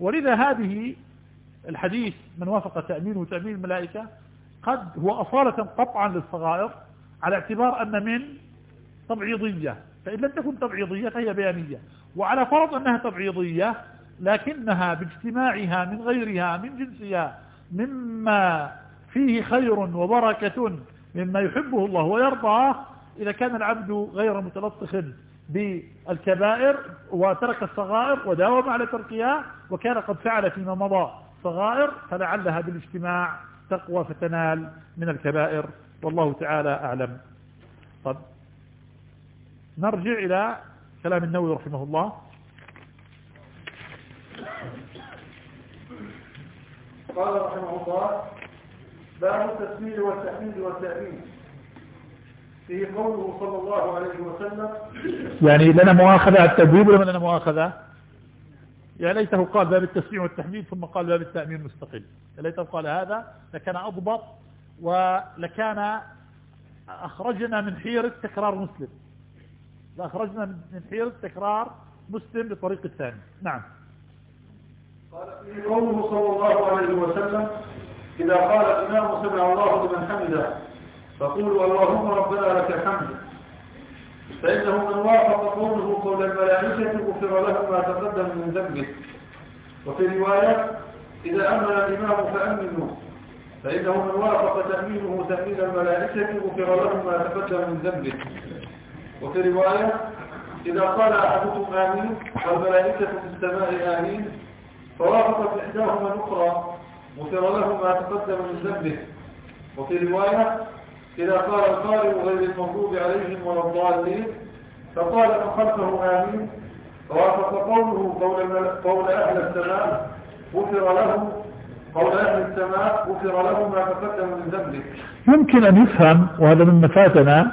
ولذا هذه الحديث من وافق تأمينه وتأمين الملائكة قد هو أصالة قطعا للصغائر على اعتبار أن من تبعيضية فإن لم تكن تبعيضية فهي بيانية وعلى فرض أنها تبعيضية لكنها باجتماعها من غيرها من جنسها مما فيه خير وبركة مما يحبه الله ويرضاه إذا كان العبد غير متلطخ بالكبائر وترك الصغائر وداوم على تركها وكان قد فعل فيما مضى صغائر فلعلها بالاجتماع تقوى فتنال من الكبائر. والله تعالى أعلم. طب نرجع إلى كلام النووي رحمه الله. قال رحمه الله باب التسمير والتحميد والتأمين. فيه قوله صلى الله عليه وسلم يعني لنا مؤاخذة على التبويب ولا لنا مؤاخذة؟ يا ليته قال باب التسميع والتحميد ثم قال باب التأمين مستقل يا ليته قال هذا لكان أضبط ولكان أخرجنا من حيرة تكرار مسلم. لأخرجنا من حيرة تكرار مسلم بطريق الثاني. نعم. قال في قوله صلى الله عليه وسلم إذا قال الإمام سمع الله لمن حمده فقولوا اللهم ربنا لك الحمد. فإنه من وافق قوله قول الملائكة غفر له ما تقدم من ذنبه. وفي رواية إذا أمن الإمام فأمنوا. فإنه من وافق تأمينه تأمين الملائكة غفر له ما تقدم من ذنبه. وفي رواية إذا قال أحدكم آمين والملائكة في السماء آمين فوافقت إحداهما الأخرى غفر له ما تقدم من ذنبه. وفي رواية إذا قال القارئ غير المغضوب عليهم ولا الضالين فقال من خلفه آمين فوافق قوله قول, قول أهل السماء غفر له من يمكن أن يفهم وهذا مما فاتنا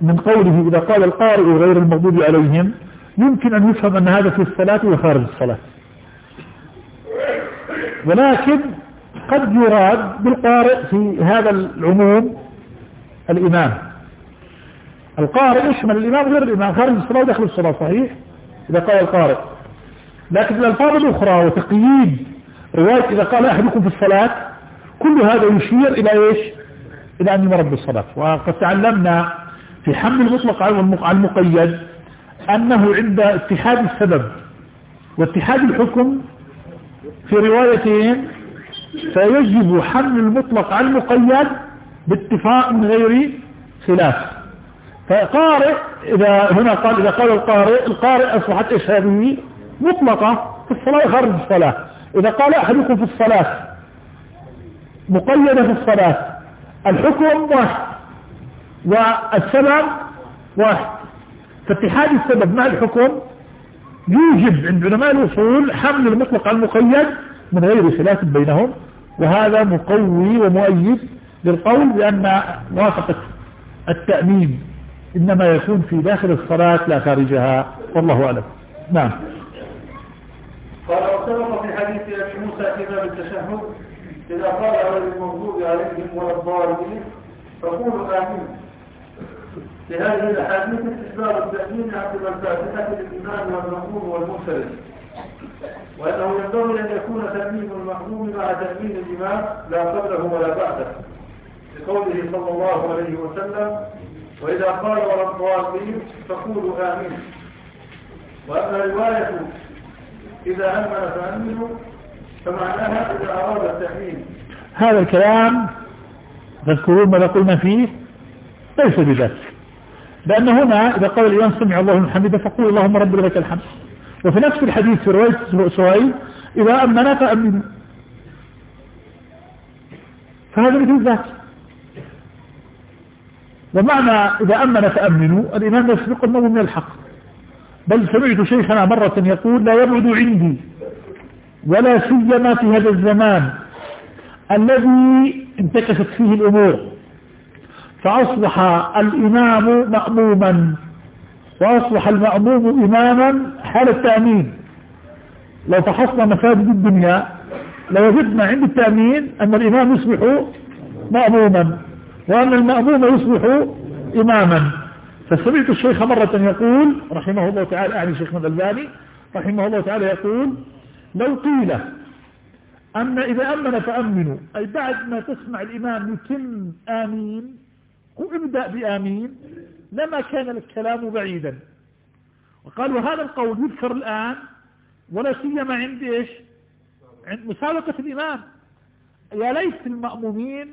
من قوله إذا قال القارئ غير المغضوب عليهم يمكن أن يفهم أن هذا في الصلاة وخارج الصلاة. ولكن قد يراد بالقارئ في هذا العموم الإمام. القارئ يشمل الإمام غير الإمام خارج الصلاة وداخل الصلاة صحيح؟ إذا قال القارئ. لكن الألفاظ الأخرى وتقييد رواية إذا قال أحدكم في الصلاة كل هذا يشير إلى إيش؟ إلى أن يمر بالصلاة. وقد تعلمنا في حمل المطلق على المقيد أنه عند اتحاد السبب واتحاد الحكم في روايتين فيجب حمل المطلق على المقيد باتفاق من غير خلاف. فقارئ إذا هنا قال إذا قال القارئ القارئ أصبحت إيش هذه مطلقة في الصلاة خارج الصلاة. إذا قال أحدكم في الصلاة مقيدة في الصلاة الحكم واحد والسبب واحد. فاتحاد السبب مع الحكم يوجب عند علماء الأصول حمل المطلق على المقيد من غير خلاف بينهم وهذا مقوي ومؤيد للقول بأن موافقة التأمين إنما يكون في داخل الصلاة لا خارجها. والله أعلم. نعم. قال حديث أبي موسى في باب التشهد إذا قال على المغضوب عليهم ولا الضالين فقولوا آمين. في هذه الأحاديث استحباب التأمين عقب الفاتحة للإمام والمأمون والمنفرد وأنه ينبغي أن يكون تأمين المأموم مع تأمين الإمام لا قبله ولا بعده لقوله صلى الله عليه وسلم وإذا قال ولا الضالين فقولوا آمين. وأما رواية إذا أمن فأمنوا فمعناها إذا أراد التأمين. هذا الكلام تذكرون ماذا قلنا فيه؟ ليس بذلك. لأن هنا إذا قال الإمام سمع الله من حمده فقول اللهم رب لك الحمد. وفي نفس الحديث في رواية سهيل إذا أمنا فأمنوا فهذا مثل ذات ومعنى إذا أمن فأمنوا الإمام يسبق النوم من الحق. بل سمعت شيخنا مرة يقول لا يبعد عندي ولا سيما في هذا الزمان الذي انتكست فيه الأمور. فأصبح الإمام مأموما وأصبح المأموم إماما حال التأمين. لو فحصنا مساجد الدنيا لوجدنا عند التأمين أن الإمام يصبح مأموما وأن المأموم يصبح إماما. فسمعت الشيخ مرة يقول رحمه الله تعالى أعني شيخ من الألباني رحمه الله تعالى يقول لو قيل أن إذا أمن فأمنوا أي بعد ما تسمع الإمام يتم آمين وابدأ بآمين لما كان الكلام بعيدا. وقال وهذا القول يذكر الآن ولا سيما عند إيش؟ عند مسابقة الإمام. يا ليت المأمومين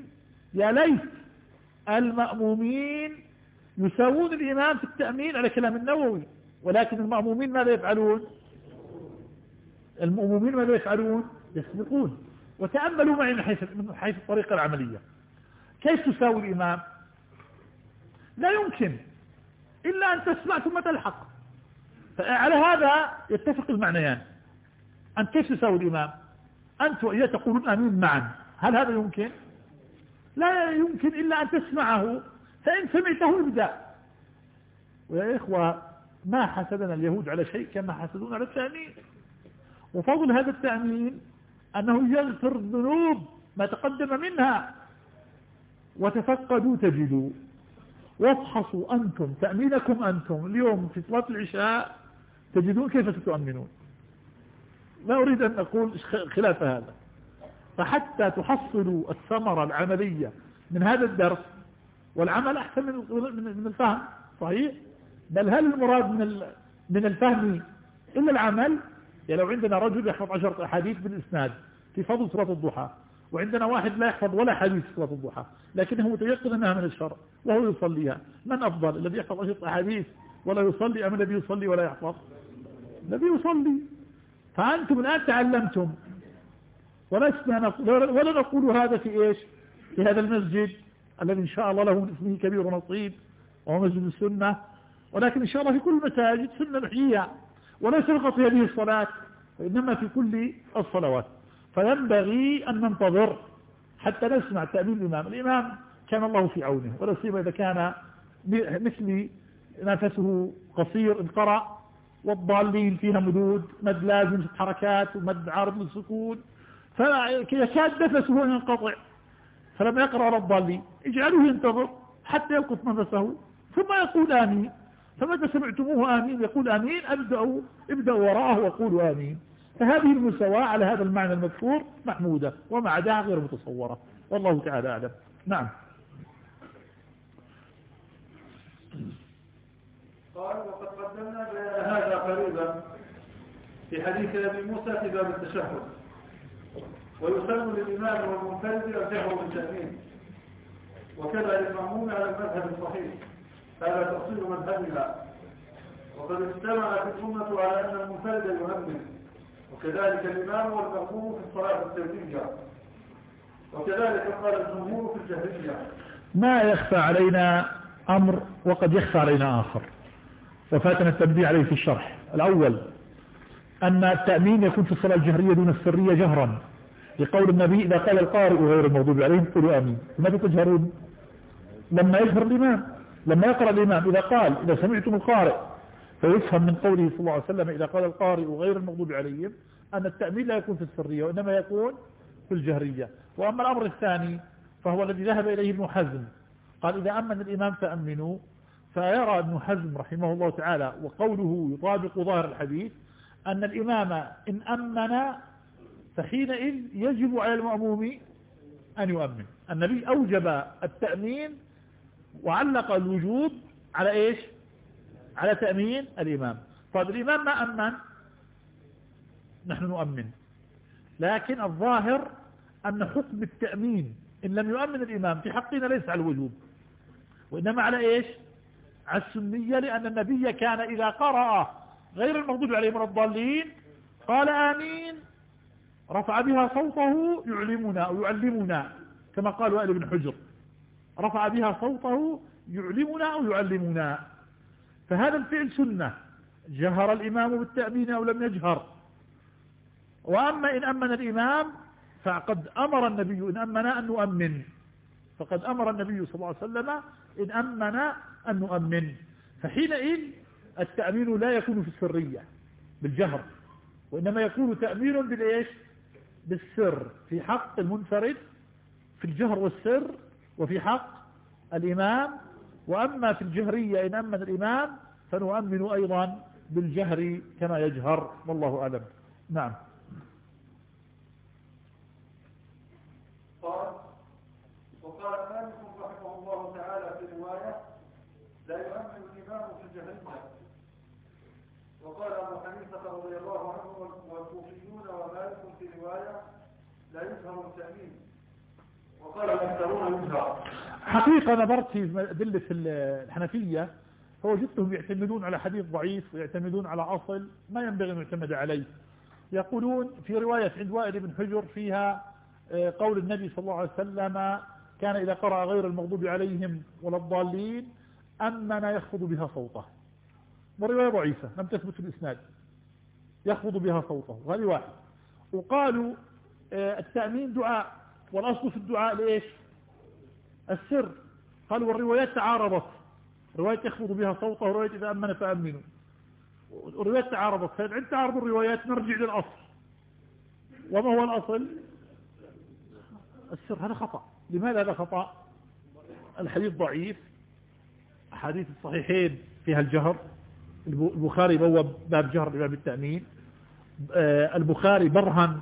يا ليت المأمومين يساوون الإمام في التأمين على كلام النووي ولكن المأمومين ماذا يفعلون؟ المأمومين ماذا يفعلون؟ يسبقون. وتأملوا معي من حيث, من حيث الطريقة العملية. كيف تساوي الإمام لا يمكن إلا أن تسمع ثم تلحق. على هذا يتفق المعنيان. أنت كيف تساوي الإمام أنت وإياه تقولون أمين معا. هل هذا يمكن؟ لا يمكن إلا أن تسمعه. فإن سمعته ابدأ ويا إخوة ما حسدنا اليهود على شيء كما حسدون على التأمين. وفضل هذا التأمين أنه يغفر الذنوب ما تقدم منها. وتفقدوا تجدوا. وافحصوا أنتم تأمينكم أنتم. اليوم في صلاة العشاء تجدون كيف ستؤمنون. لا أريد أن أقول خلاف هذا. فحتى تحصلوا الثمرة العملية من هذا الدرس والعمل أحسن من الفهم صحيح؟ بل هل المراد من من الفهم إلا العمل؟ يعني لو عندنا رجل يحفظ عشرة أحاديث بالإسناد في فضل صلاة الضحى وعندنا واحد لا يحفظ ولا حديث صلاة الضحى لكنه متيقن أنها من الشرع وهو يصليها من أفضل؟ الذي يحفظ عشرة أحاديث ولا يصلي أم الذي يصلي ولا يحفظ؟ الذي يصلي. فأنتم الآن تعلمتم ولسنا ولا نقول هذا في إيش؟ في هذا المسجد. الذي إن شاء الله له من اسمه كبير ونصيب وهو مسجد السنة. ولكن إن شاء الله في كل المساجد سنة نحييها وليس فقط في هذه الصلاة وإنما في كل الصلوات. فينبغي أن ننتظر حتى نسمع تأمين الإمام. الإمام كان الله في عونه ولا سيما إذا كان مثلي نفسه قصير انقرأ والضالين فيها مدود مد لازم حركات ومد عارض للسكون فيكاد نفسه أن ينقطع. فلما يقرأ على الضالين. اجعلوه ينتظر حتى يلقط نفسه ثم يقول آمين. فمتى سمعتموه آمين يقول آمين. أبدأوا ابدأوا وراءه وقولوا آمين. فهذه المساواة على هذا المعنى المذكور محمودة وما عداها غير متصورة. والله تعالى أعلم. نعم. قال وقد قدمنا هذا قريبا في حديث أبي موسى في باب التشهد. ويسلم للإمام والمنفرد الجهر بالتأمين. وكذا للمأموم على المذهب الصحيح. هذا تفصيل مذهبنا. وقد اجتمعت الأمة على أن المنفرد يؤمن وكذلك الإمام والمأموم في الصلاة السرية وكذلك قال الجمهور في الجهرية. ما يخفى علينا أمر وقد يخفى علينا آخر. وفاتنا التنبيه عليه في الشرح. الأول أن التأمين يكون في الصلاة الجهرية دون السرية جهرا. لقول النبي إذا قال القارئ غير المغضوب عليهم قولوا آمين. لماذا تجهرون؟ لما يجهر الإمام لما يقرأ الإمام إذا قال إذا سمعتم القارئ فيفهم من قوله صلى الله عليه وسلم إذا قال القارئ غير المغضوب عليهم أن التأمين لا يكون في السرية وإنما يكون في الجهرية. وأما الأمر الثاني فهو الذي ذهب إليه ابن حزم. قال إذا أمن الإمام فأمنوا. فيرى ابن حزم رحمه الله تعالى وقوله يطابق ظاهر الحديث أن الإمام إن أمن فحينئذ يجب على المأموم أن يؤمن. النبي أوجب التأمين وعلق الوجوب على إيش؟ على تأمين الإمام. طيب الإمام ما أمن؟ نحن نؤمن. لكن الظاهر أن حكم التأمين إن لم يؤمن الإمام في حقنا ليس على الوجوب. وإنما على إيش؟ على السنية لأن النبي كان إذا قرأ غير المغضوب عليهم من الضالين قال آمين رفع بها صوته يعلمنا أو يعلمنا كما قال وائل بن حجر. رفع بها صوته يعلمنا أو يعلمنا. فهذا الفعل سنة. جهر الإمام بالتأمين أو لم يجهر. وأما إن أمن الإمام فقد أمر النبي إن أمنا أن نؤمن. فقد أمر النبي صلى الله عليه وسلم إن أمنا أن نؤمن. فحينئذ التأمين لا يكون في السرية بالجهر. وإنما يكون تأمين بالإيش؟ بالسر. في حق المنفرد في الجهر والسر وفي حق الإمام وأما في الجهرية إن أمن الإمام فنؤمن أيضا بالجهر كما يجهر والله أعلم. نعم. قال وقال مالك رحمه الله تعالى في رواية لا يؤمن الإمام في الجهرية. وقال أبو حنيفة رضي الله عنه والكوفيون ومالك في رواية لا يظهر التأمين. وقال الأكثرون حقيقة نظرت في أدلة الحنفية فوجدتهم يعتمدون على حديث ضعيف ويعتمدون على أصل ما ينبغي أن يعتمد عليه. يقولون في رواية عند وائل بن حجر فيها آه، قول النبي صلى الله عليه وسلم كان إذا قرأ غير المغضوب عليهم ولا الضالين أمن يخفض بها صوته. ورواية ضعيفة لم تثبت في الإسناد. يخفض بها صوته هذه واحد وقالوا آه، التأمين دعاء والأصل في الدعاء لإيش؟ السر. قالوا والروايات تعارضت. رواية يخفض بها صوته ورواية إذا أمن فأمنوا. الروايات تعارضت. فعند تعارض الروايات نرجع للأصل. وما هو الأصل؟ السر. هذا خطأ. لماذا هذا خطأ؟ الحديث ضعيف. أحاديث الصحيحين فيها الجهر. البخاري بوب باب جهر باب التأمين. آه، البخاري برهن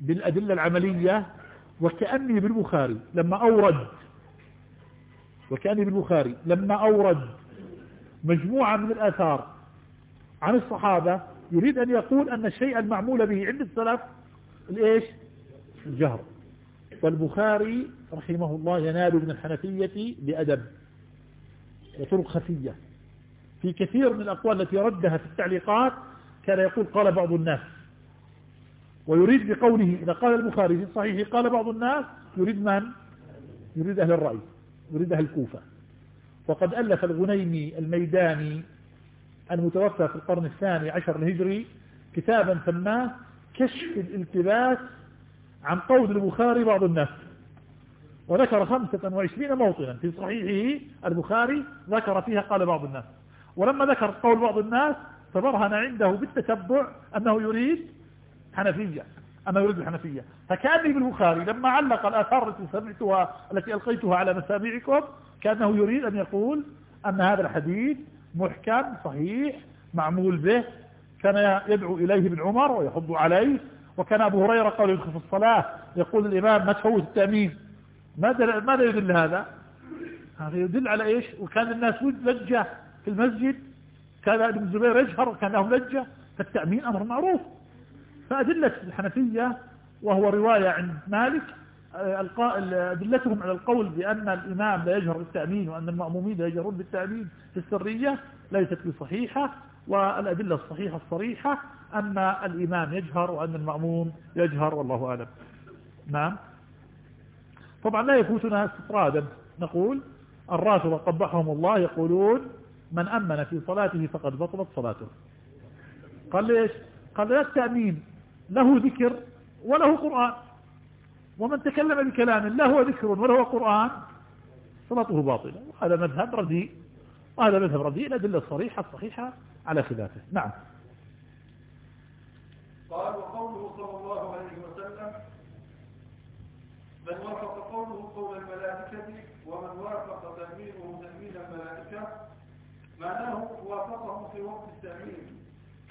بالأدلة العملية وكأني بالبخاري لما أورد وكأني بالبخاري لما أورد مجموعة من الآثار عن الصحابة يريد أن يقول أن الشيء المعمول به عند السلف الإيش؟ الجهر. والبخاري رحمه الله ينال من الحنفية بأدب وطرق خفية. في كثير من الأقوال التي ردها في التعليقات كان يقول قال بعض الناس. ويريد بقوله إذا قال البخاري في صحيح قال بعض الناس يريد من؟ يريد أهل الرأي. يريد أهل الكوفة. وقد ألف الغنيمي الميداني المتوفى في القرن الثاني عشر الهجري كتابا سماه كشف الالتباس عن قول البخاري بعض الناس. وذكر خمسة وعشرين موطنا. في صحيحه البخاري ذكر فيها قال بعض الناس. ولما ذكر قول بعض الناس فبرهن عنده بالتتبع أنه يريد حنفية. أنه يريد الحنفية. فكأني بالبخاري لما علق الآثار التي سمعتها التي ألقيتها على مسامعكم كأنه يريد أن يقول أن هذا الحديث محكم صحيح معمول به كان يدعو إليه ابن عمر ويحض عليه وكان أبو هريرة قال يدخل في الصلاة يقول الإمام ما تفوت التأمين؟ ماذا ماذا يدل هذا؟ هذا يدل على إيش؟ وكان الناس لجة في المسجد كان ابن الزبير يجهر كان له لجة فالتأمين أمر معروف. فأدلة الحنفية وهو رواية عند مالك أدلتهم على القول بأن الإمام لا يجهر بالتأمين وأن المأمومين لا يجهرون بالتأمين في السرية ليست بصحيحة والأدلة الصحيحة الصريحة أن الإمام يجهر وأن المأموم يجهر والله أعلم. نعم. طبعا لا يفوتنا استطرادا. نقول الرافضة قبحهم الله يقولون من أمن في صلاته فقد بطلت صلاته. قال ليش؟ قال لا التأمين. له ذكر وله قرآن. ومن تكلم بكلام لا هو ذكر ولا هو قرآن صلاته باطلة. وهذا مذهب رديء. وهذا مذهب رديء الأدلة الصريحة الصحيحة على خلافه. نعم. قال وقوله صلى الله عليه وسلم من وافق قوله قول الملائكة ومن وافق تأمينه تأمين الملائكة معناه وافقهم في وقت التأمين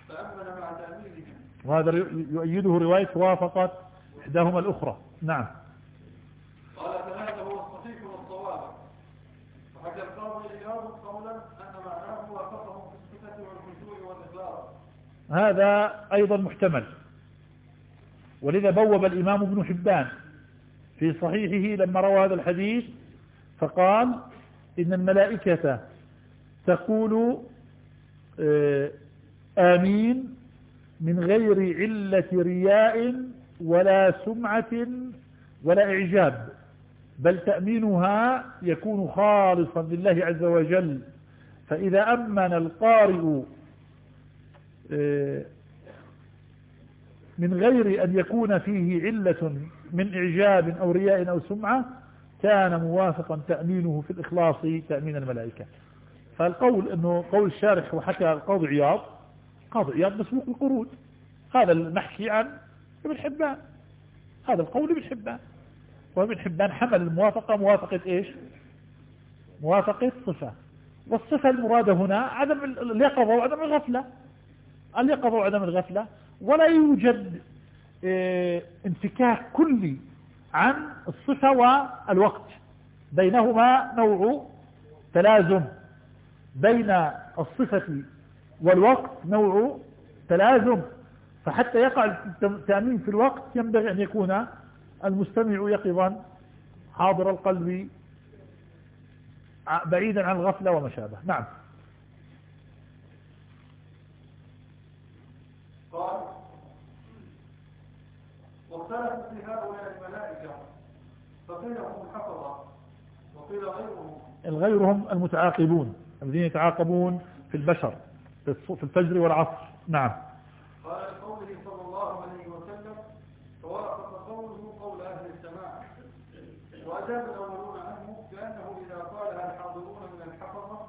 فأمن مع تأمينهم. وهذا يؤيده رواية وافقت إحداهما الأخرى. نعم. قال فهذا هو الصحيح والصواب. وحكى القاضي إياد قولا أن معناه وافقهم في الصفة والخشوع والإخلاص. هذا أيضا محتمل. ولذا بوب الإمام ابن حبان في صحيحه لما روى هذا الحديث فقال إن الملائكة تقول آه، آمين من غير علة رياء ولا سمعة ولا إعجاب بل تأمينها يكون خالصا لله عز وجل. فإذا أمن القارئ آه، من غير أن يكون فيه علة من إعجاب أو رياء أو سمعة كان موافقا تأمينه في الإخلاص تأمين الملائكة. فالقول أنه قول الشارح وحكى القاضي عياض قاضي عياض مسبوق القرود هذا المحكي عن ابن حبان. هذا القول ابن حبان. وابن حبان حمل الموافقة موافقة إيش؟ موافقة صفة والصفة المرادة هنا عدم اليقظة وعدم الغفلة. اليقظة وعدم الغفلة. ولا يوجد آه انفكاك كلي عن الصفة والوقت. بينهما نوع تلازم بين الصفة والوقت نوع تلازم فحتى يقع التأمين في الوقت ينبغي أن يكون المستمع يقظا حاضر القلب بعيدا عن الغفلة وما شابه نعم. قال واختلف في هؤلاء الملائكة؟ فقيل هم الحفظة وقيل غيرهم. غيرهم المتعاقبون الذين يتعاقبون في البشر. في الفجر والعصر. نعم. قال قوله صلى الله عليه وسلم فوافق قوله قول أهل السماء. وأجاب الأولون عنه بأنه إذا قالها الحاضرون من الحفظة؟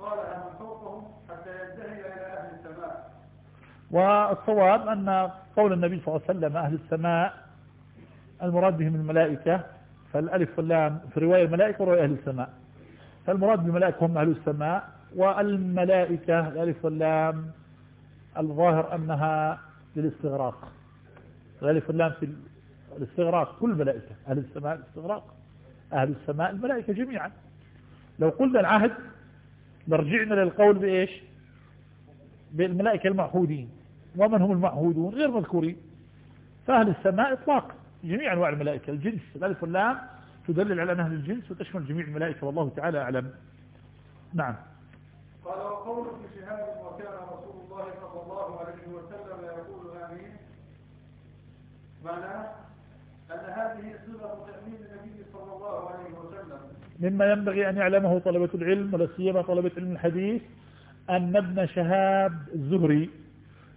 قالها من فوقهم حتى ينتهي إلى أهل السماء. والصواب أن قول النبي صلى الله عليه وسلم أهل السماء المراد بهم الملائكة فالألف واللام في رواية الملائكة ورواية أهل السماء. فالمراد بالملائكة هم أهل السماء والملائكة الألف واللام الظاهر أنها للاستغراق. الألف واللام في الاستغراق كل ملائكة أهل السماء الاستغراق أهل السماء الملائكة جميعا. لو قلنا العهد لرجعنا للقول بإيش؟ بالملائكة المعهودين. ومن هم المعهودون؟ غير مذكورين. فأهل السماء إطلاق جميع أنواع الملائكة الجنس الألف واللام تدلل على أهل الجنس وتشمل جميع الملائكة والله تعالى أعلم. نعم. قال وقول في شهاب وكان رسول الله صلى الله عليه وسلم يقول آمين. معناه أن هذه صيغة تأمين النبي صلى الله عليه وسلم. مما ينبغي أن يعلمه طلبة العلم ولا سيما طلبة علم الحديث أن ابن شهاب الزهري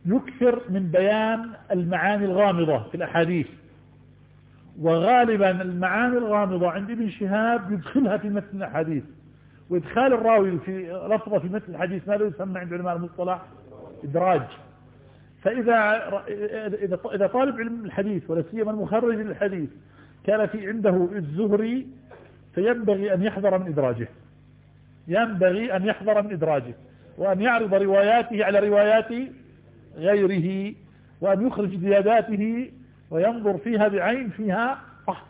يكثر من بيان المعاني الغامضة في الأحاديث. وغالبا المعاني الغامضة عند ابن شهاب يدخلها في مثل الأحاديث. وإدخال الراوي في لفظة في مثل الحديث ماذا يسمى عند علماء المصطلح إدراج. فإذا إذا طالب علم الحديث ولا سيما المخرج للحديث كان في عنده الزهري فينبغي أن يحذر من إدراجه. ينبغي أن يحذر من إدراجه وأن يعرض رواياته على روايات غيره وأن يخرج زياداته وينظر فيها بعين فيها فحص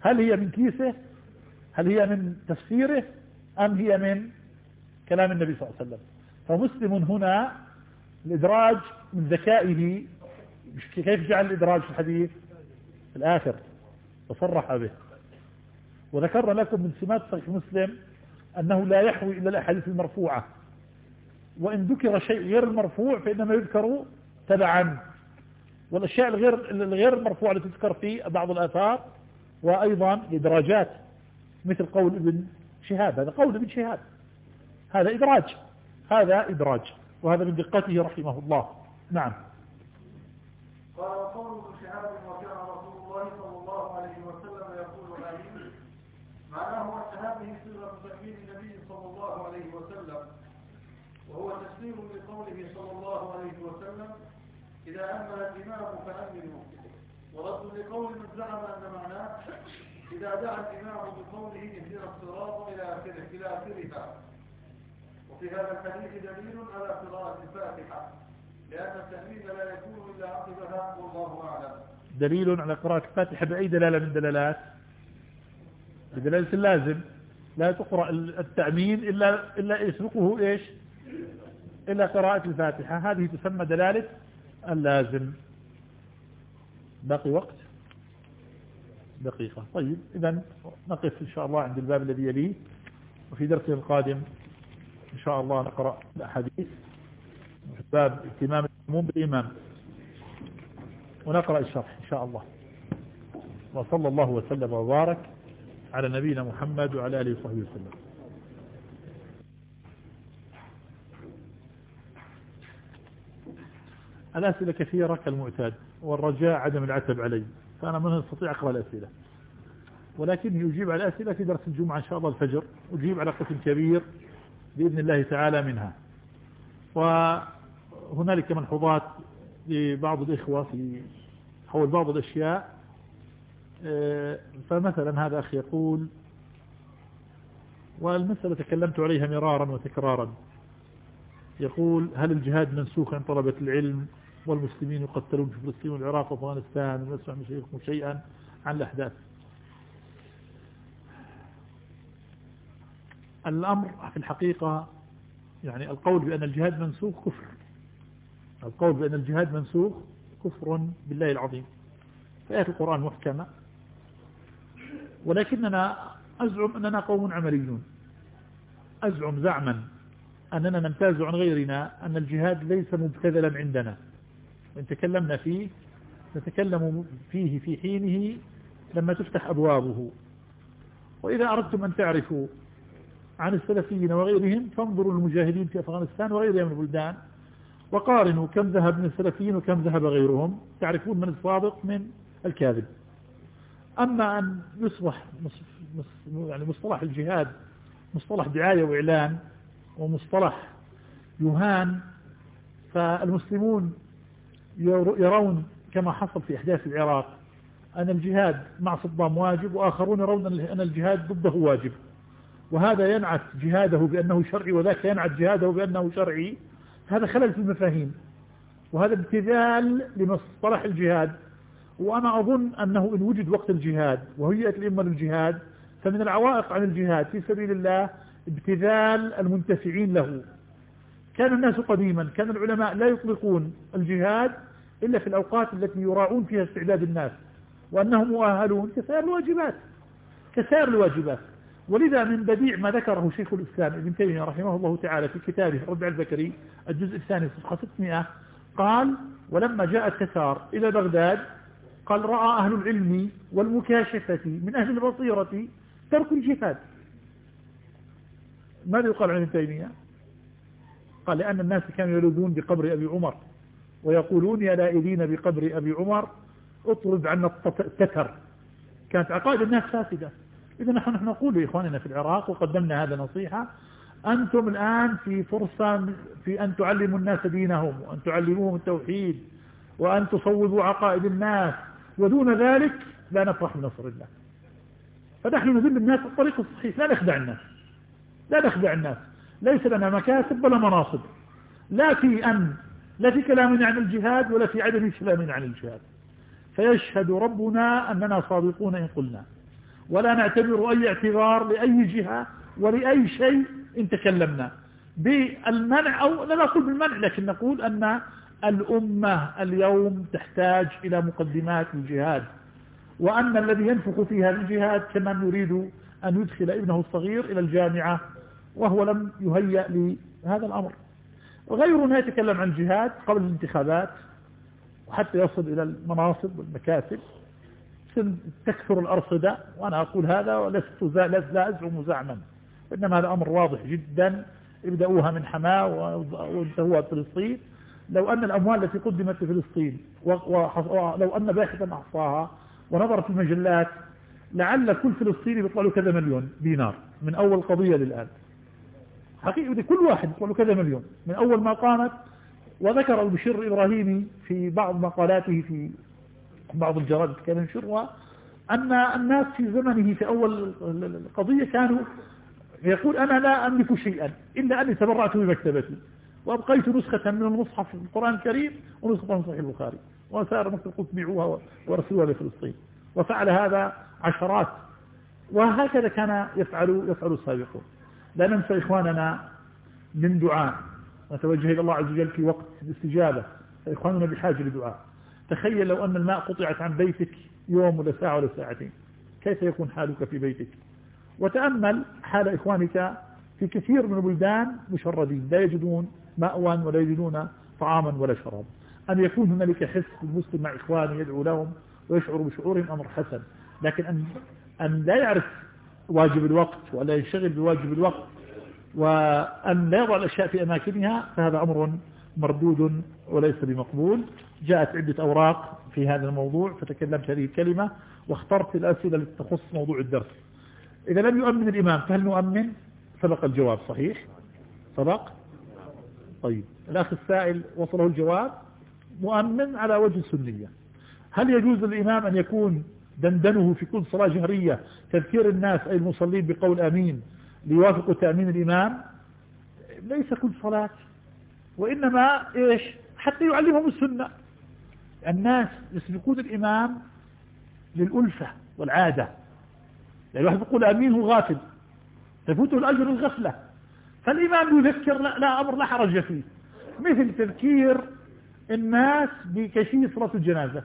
هل هي من كيسه؟ هل هي من تفسيره؟ أم هي من كلام النبي صلى الله عليه وسلم. فمسلم هنا الإدراج من ذكائه. كيف جعل الإدراج في الحديث؟ الآخر. وصرح به. وذكرنا لكم من سمات صحيح مسلم أنه لا يحوي إلا الأحاديث المرفوعة. وإن ذكر شيء غير المرفوع فإنما يذكر تبعا. والأشياء الغير الغير المرفوعة التي تذكر في بعض الآثار وأيضا الإدراجات مثل قول ابن شهاب هذا قول ابن شهاب هذا إدراج هذا إدراج وهذا من دقته رحمه الله. نعم. قال وقول ابن شهاب وكان رسول الله صلى الله عليه وسلم يقول آمين معناه أن هذه تأمين النبي صلى الله عليه وسلم وهو لقوله صلى الله عليه وسلم إذا أمن الإمام فأمنوا. ورد لقول من زعم أن معناه إذا دعا الإمام بقوله اهدنا الصراط إلى آخره إلى آخرها. وفي هذا الحديث دليل على قراءة الفاتحة. لأن التأمين لا يكون إلا عقبها والله أعلم. دليل على قراءة الفاتحة بأي دلالة من دلالات؟ بدلالة اللازم. لا تقرأ التأمين إلا, إلا يسبقه إيش؟ إلا قراءة الفاتحة. هذه تسمى دلالة اللازم. باقي وقت؟ دقيقة. طيب إذا نقف إن شاء الله عند الباب الذي يليه وفي درسه القادم إن شاء الله نقرأ الأحاديث. باب اهتمام المؤمن بالإمام ونقرأ الشرح إن شاء الله. وصلى الله وسلم وبارك على نبينا محمد وعلى آله وصحبه وسلم. الأسئلة كثيرة كالمعتاد والرجاء عدم العتب علي. فأنا من أستطيع أقرأ الأسئلة. ولكن يجيب على الأسئلة في درس الجمعة إن شاء الله الفجر أجيب على قسم كبير بإذن الله تعالى منها. وهنالك ملحوظات لبعض الإخوة في حول بعض الأشياء. آه، فمثلا هذا أخي يقول والمسألة تكلمت عليها مرارا وتكرارا. يقول هل الجهاد منسوخ عن طلبة العلم؟ والمسلمين يقتلون في فلسطين والعراق وأفغانستان ونسمع مشايخكم شيئا عن الأحداث. الأمر في الحقيقة يعني القول بأن الجهاد منسوخ كفر. القول بأن الجهاد منسوخ كفر بالله العظيم. فآية القرآن محكمة. ولكننا أزعم أننا قوم عمليون. أزعم زعما أننا نمتاز عن غيرنا أن الجهاد ليس مبتذلا عندنا. وإن تكلمنا فيه نتكلم فيه في حينه لما تفتح أبوابه. وإذا أردتم أن تعرفوا عن السلفيين وغيرهم فانظروا المجاهدين في أفغانستان وغيرها من البلدان وقارنوا كم ذهب من السلفيين وكم ذهب غيرهم تعرفون من الصادق من الكاذب. أما أن يصبح يعني مصطلح الجهاد مصطلح دعاية وإعلان ومصطلح يهان فالمسلمون يرون كما حصل في أحداث العراق أن الجهاد مع صدام واجب وآخرون يرون أن الجهاد ضده واجب. وهذا ينعت جهاده بأنه شرعي وذاك ينعت جهاده بأنه شرعي. هذا خلل في المفاهيم. وهذا ابتذال لمصطلح الجهاد. وأنا أظن أنه إن وجد وقت الجهاد وهيئة الإمة للجهاد فمن العوائق عن الجهاد في سبيل الله ابتذال المنتفعين له. كان الناس قديما كان العلماء لا يطلقون الجهاد إلا في الأوقات التي يراعون فيها استعداد الناس وأنهم مؤهلون كسائر الواجبات كسائر الواجبات. ولذا من بديع ما ذكره شيخ الإسلام ابن تيمية رحمه الله تعالى في كتابه ربع البكري الجزء الثاني صفحة 600 قال ولما جاء التتار إلى بغداد قال رأى أهل العلم والمكاشفة من أهل البصيرة ترك الجهاد. ماذا يقال عن ابن تيمية؟ قال لأن الناس كانوا يلوذون بقبر أبي عمر ويقولون يا لائذين بقبر أبي عمر اطرد عنا التتر. كانت عقائد الناس فاسدة. إذا نحن نقول لإخواننا في العراق وقدمنا هذا نصيحة أنتم الآن في فرصة في أن تعلموا الناس دينهم وأن تعلموهم التوحيد وأن تصوبوا عقائد الناس. ودون ذلك لا نفرح بنصر الله. فنحن نذل الناس الطريق الصحيح. لا نخدع الناس. لا نخدع الناس. ليس لنا مكاسب ولا مناصب. لا في أن لا في كلامنا عن الجهاد ولا في عدم كلامنا عن الجهاد. فيشهد ربنا أننا صادقون إن قلنا. ولا نعتبر أي اعتبار لأي جهة ولأي شيء إن تكلمنا. بالمنع أو لا نقول بالمنع لكن نقول أن الأمة اليوم تحتاج إلى مقدمات الجهاد. وأن الذي ينفخ في هذا الجهاد كمن يريد أن يدخل ابنه الصغير إلى الجامعة وهو لم يهيأ لهذا الأمر. وغيرنا يتكلم عن الجهاد قبل الانتخابات وحتى يصل إلى المناصب والمكاسب تكثر الأرصدة وأنا أقول هذا ولست لا أزعم زعما. إنما هذا أمر واضح جدا. ابدأوها من حماة وانتهوها بفلسطين لو أن الأموال التي قدمت لفلسطين ولو أن باحثا أحصاها ونظر في المجلات لعل كل فلسطيني بيطلع له كذا مليون دينار من أول قضية للآن. حقيقة كل واحد له كذا مليون. من أول ما قامت وذكر البشير الإبراهيمي في بعض مقالاته في بعض الجرائد كان ينشرها أن الناس في زمنه في أول القضية كانوا يقول أنا لا أملك شيئا إلا أني تبرعت بمكتبتي وأبقيت نسخة من المصحف القرآن الكريم ونسخة من صحيح البخاري وسائر مكتب القدس بيعوها ورسلوها لفلسطين وفعل هذا عشرات وهكذا كان يفعل يفعل السابقون. لا ننسى إخواننا من دعاء. نتوجه إلى الله عز وجل في وقت الاستجابة. فإخواننا بحاجة لدعاء. تخيل لو أن الماء قطعت عن بيتك يوم ولا ساعة ولا ساعتين. كيف يكون حالك في بيتك؟ وتأمل حال إخوانك في كثير من البلدان مشردين. لا يجدون مأوى ولا يجدون طعاما ولا شرابا. أن يكون هنالك حس المسلم مع إخوانه يدعو لهم ويشعر بشعورهم أمر حسن. لكن أن, أن لا يعرف واجب الوقت ولا ينشغل بواجب الوقت وأن لا يضع الأشياء في أماكنها فهذا أمر مردود وليس بمقبول. جاءت عدة أوراق في هذا الموضوع فتكلمت هذه الكلمة واخترت الأسئلة التي تخص موضوع الدرس. إذا لم يؤمن الإمام فهل نؤمن؟ سبق الجواب صحيح؟ سبق؟ طيب. الأخ السائل وصله الجواب مؤمن على وجه السنية. هل يجوز للإمام أن يكون دندنه في كل صلاة جهرية. تذكير الناس أي المصلين بقول أمين ليوافقوا تأمين الإمام. ليس كل صلاة وإنما إيش؟ حتى يعلمهم السنة. الناس يسبقون الإمام للألفة والعادة. يعني واحد يقول أمين هو غافل. تفوته الأجر الغفلة. فالإمام يذكر لا, لا أمر لا حرج فيه. مثل تذكير الناس بكشف صلاة الجنازة.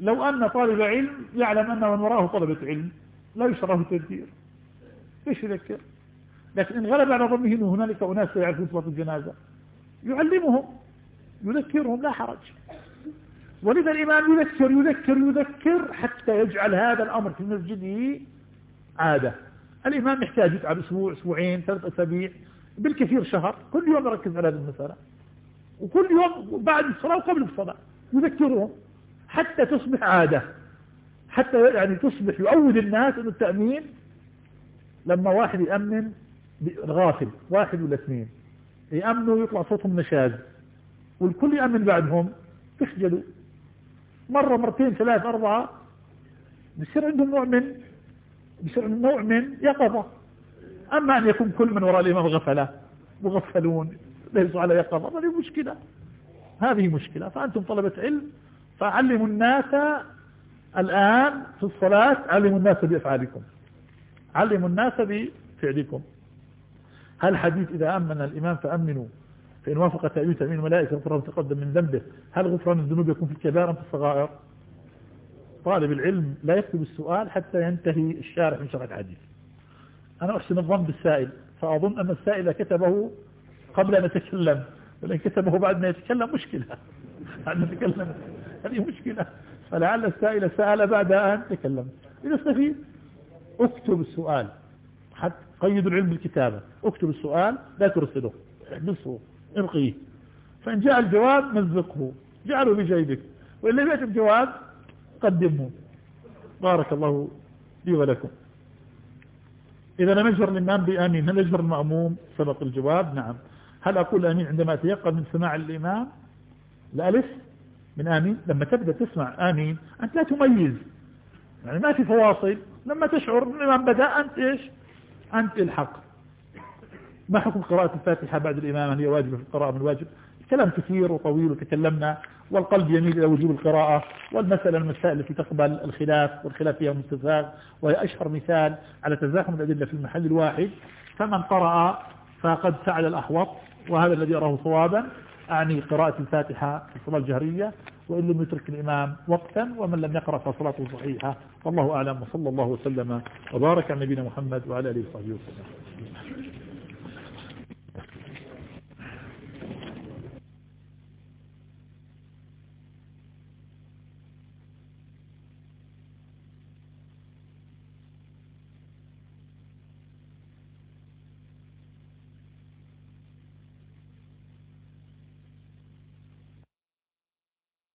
لو أن طالب علم يعلم أن من وراءه طلبة علم لا يشرف التذكير إيش يذكر؟ لكن إن غلب على ظنه أن هنالك أناس يعرفون صلاة الجنازة يعلمهم يذكرهم لا حرج. ولذا الإمام يذكر يذكر يذكر حتى يجعل هذا الأمر في مسجده عادة. الإمام يحتاج يتعب أسبوع أسبوعين ثلاث أسابيع بالكثير شهر. كل يوم يركز على هذه المسألة. وكل يوم بعد الصلاة وقبل الصلاة يذكرهم. حتى تصبح عادة. حتى يعني تصبح يعود الناس أن التأمين لما واحد يأمن الغافل واحد ولا اثنين. يأمنوا ويطلع صوتهم نشاز والكل يأمن بعدهم. تخجلوا مرة مرتين ثلاث أربعة. بيصير عندهم نوع من بيصير نوع من يقظة. أما أن يكون كل من وراء الإمام غفلة مغفلون ليسوا على يقظة هذه مشكلة. هذه مشكلة. فأنتم طلبة علم فعلموا الناس الآن في الصلاة علموا الناس بأفعالكم. علموا الناس بفعلكم. هل حديث إذا أمن الإمام فأمنوا فإن وافق تأويل تأمين الملائكة غفران تقدم من ذنبه هل غفران الذنوب يكون في الكبائر أم في الصغائر؟ طالب العلم لا يكتب السؤال حتى ينتهي الشارح من شرح الحديث. أنا أحسن الظن بالسائل فأظن أن السائل كتبه قبل أن يتكلم ولكن كتبه بعد ما يتكلم مشكلة. ما يتكلم. هذه مشكلة. فلعل السائل سأل بعد أن تكلم. إذا استفيد اكتب السؤال. حتى قيدوا العلم بالكتابة. اكتب السؤال لا ترسله. احبسه ارقيه فإن جاء الجواب مزقه. جعله بجيبك. وإن لم يأتي الجواب قدمه. بارك الله لي ولكم. إذا لم يجبر الإمام بآمين. هل يجبر المأموم؟ سبق الجواب. نعم. هل أقول آمين عندما أتيقن من سماع الإمام؟ الألف. من آمين؟ لما تبدأ تسمع آمين أنت لا تميز. يعني ما في فواصل. لما تشعر الإمام بدأ أنت إيش؟ أنت الحق. ما حكم قراءة الفاتحة بعد الإمام هل هي واجبة في القراءة من الواجب. كلام كثير وطويل وتكلمنا والقلب يميل إلى وجوب القراءة. والمسألة المسائل التي تقبل الخلاف والخلاف فيها مستزاغ وهي أشهر مثال على تزاحم الأدلة في المحل الواحد. فمن قرأ فقد فعل الأحوط وهذا الذي أراه صوابا. أعني قراءة الفاتحة في الصلاة الجهرية وإن لم يترك الإمام وقتا ومن لم يقرأ فصلاته صحيحة. والله أعلم وصلى الله وسلم وبارك على نبينا محمد وعلى آله وصحبه وسلم.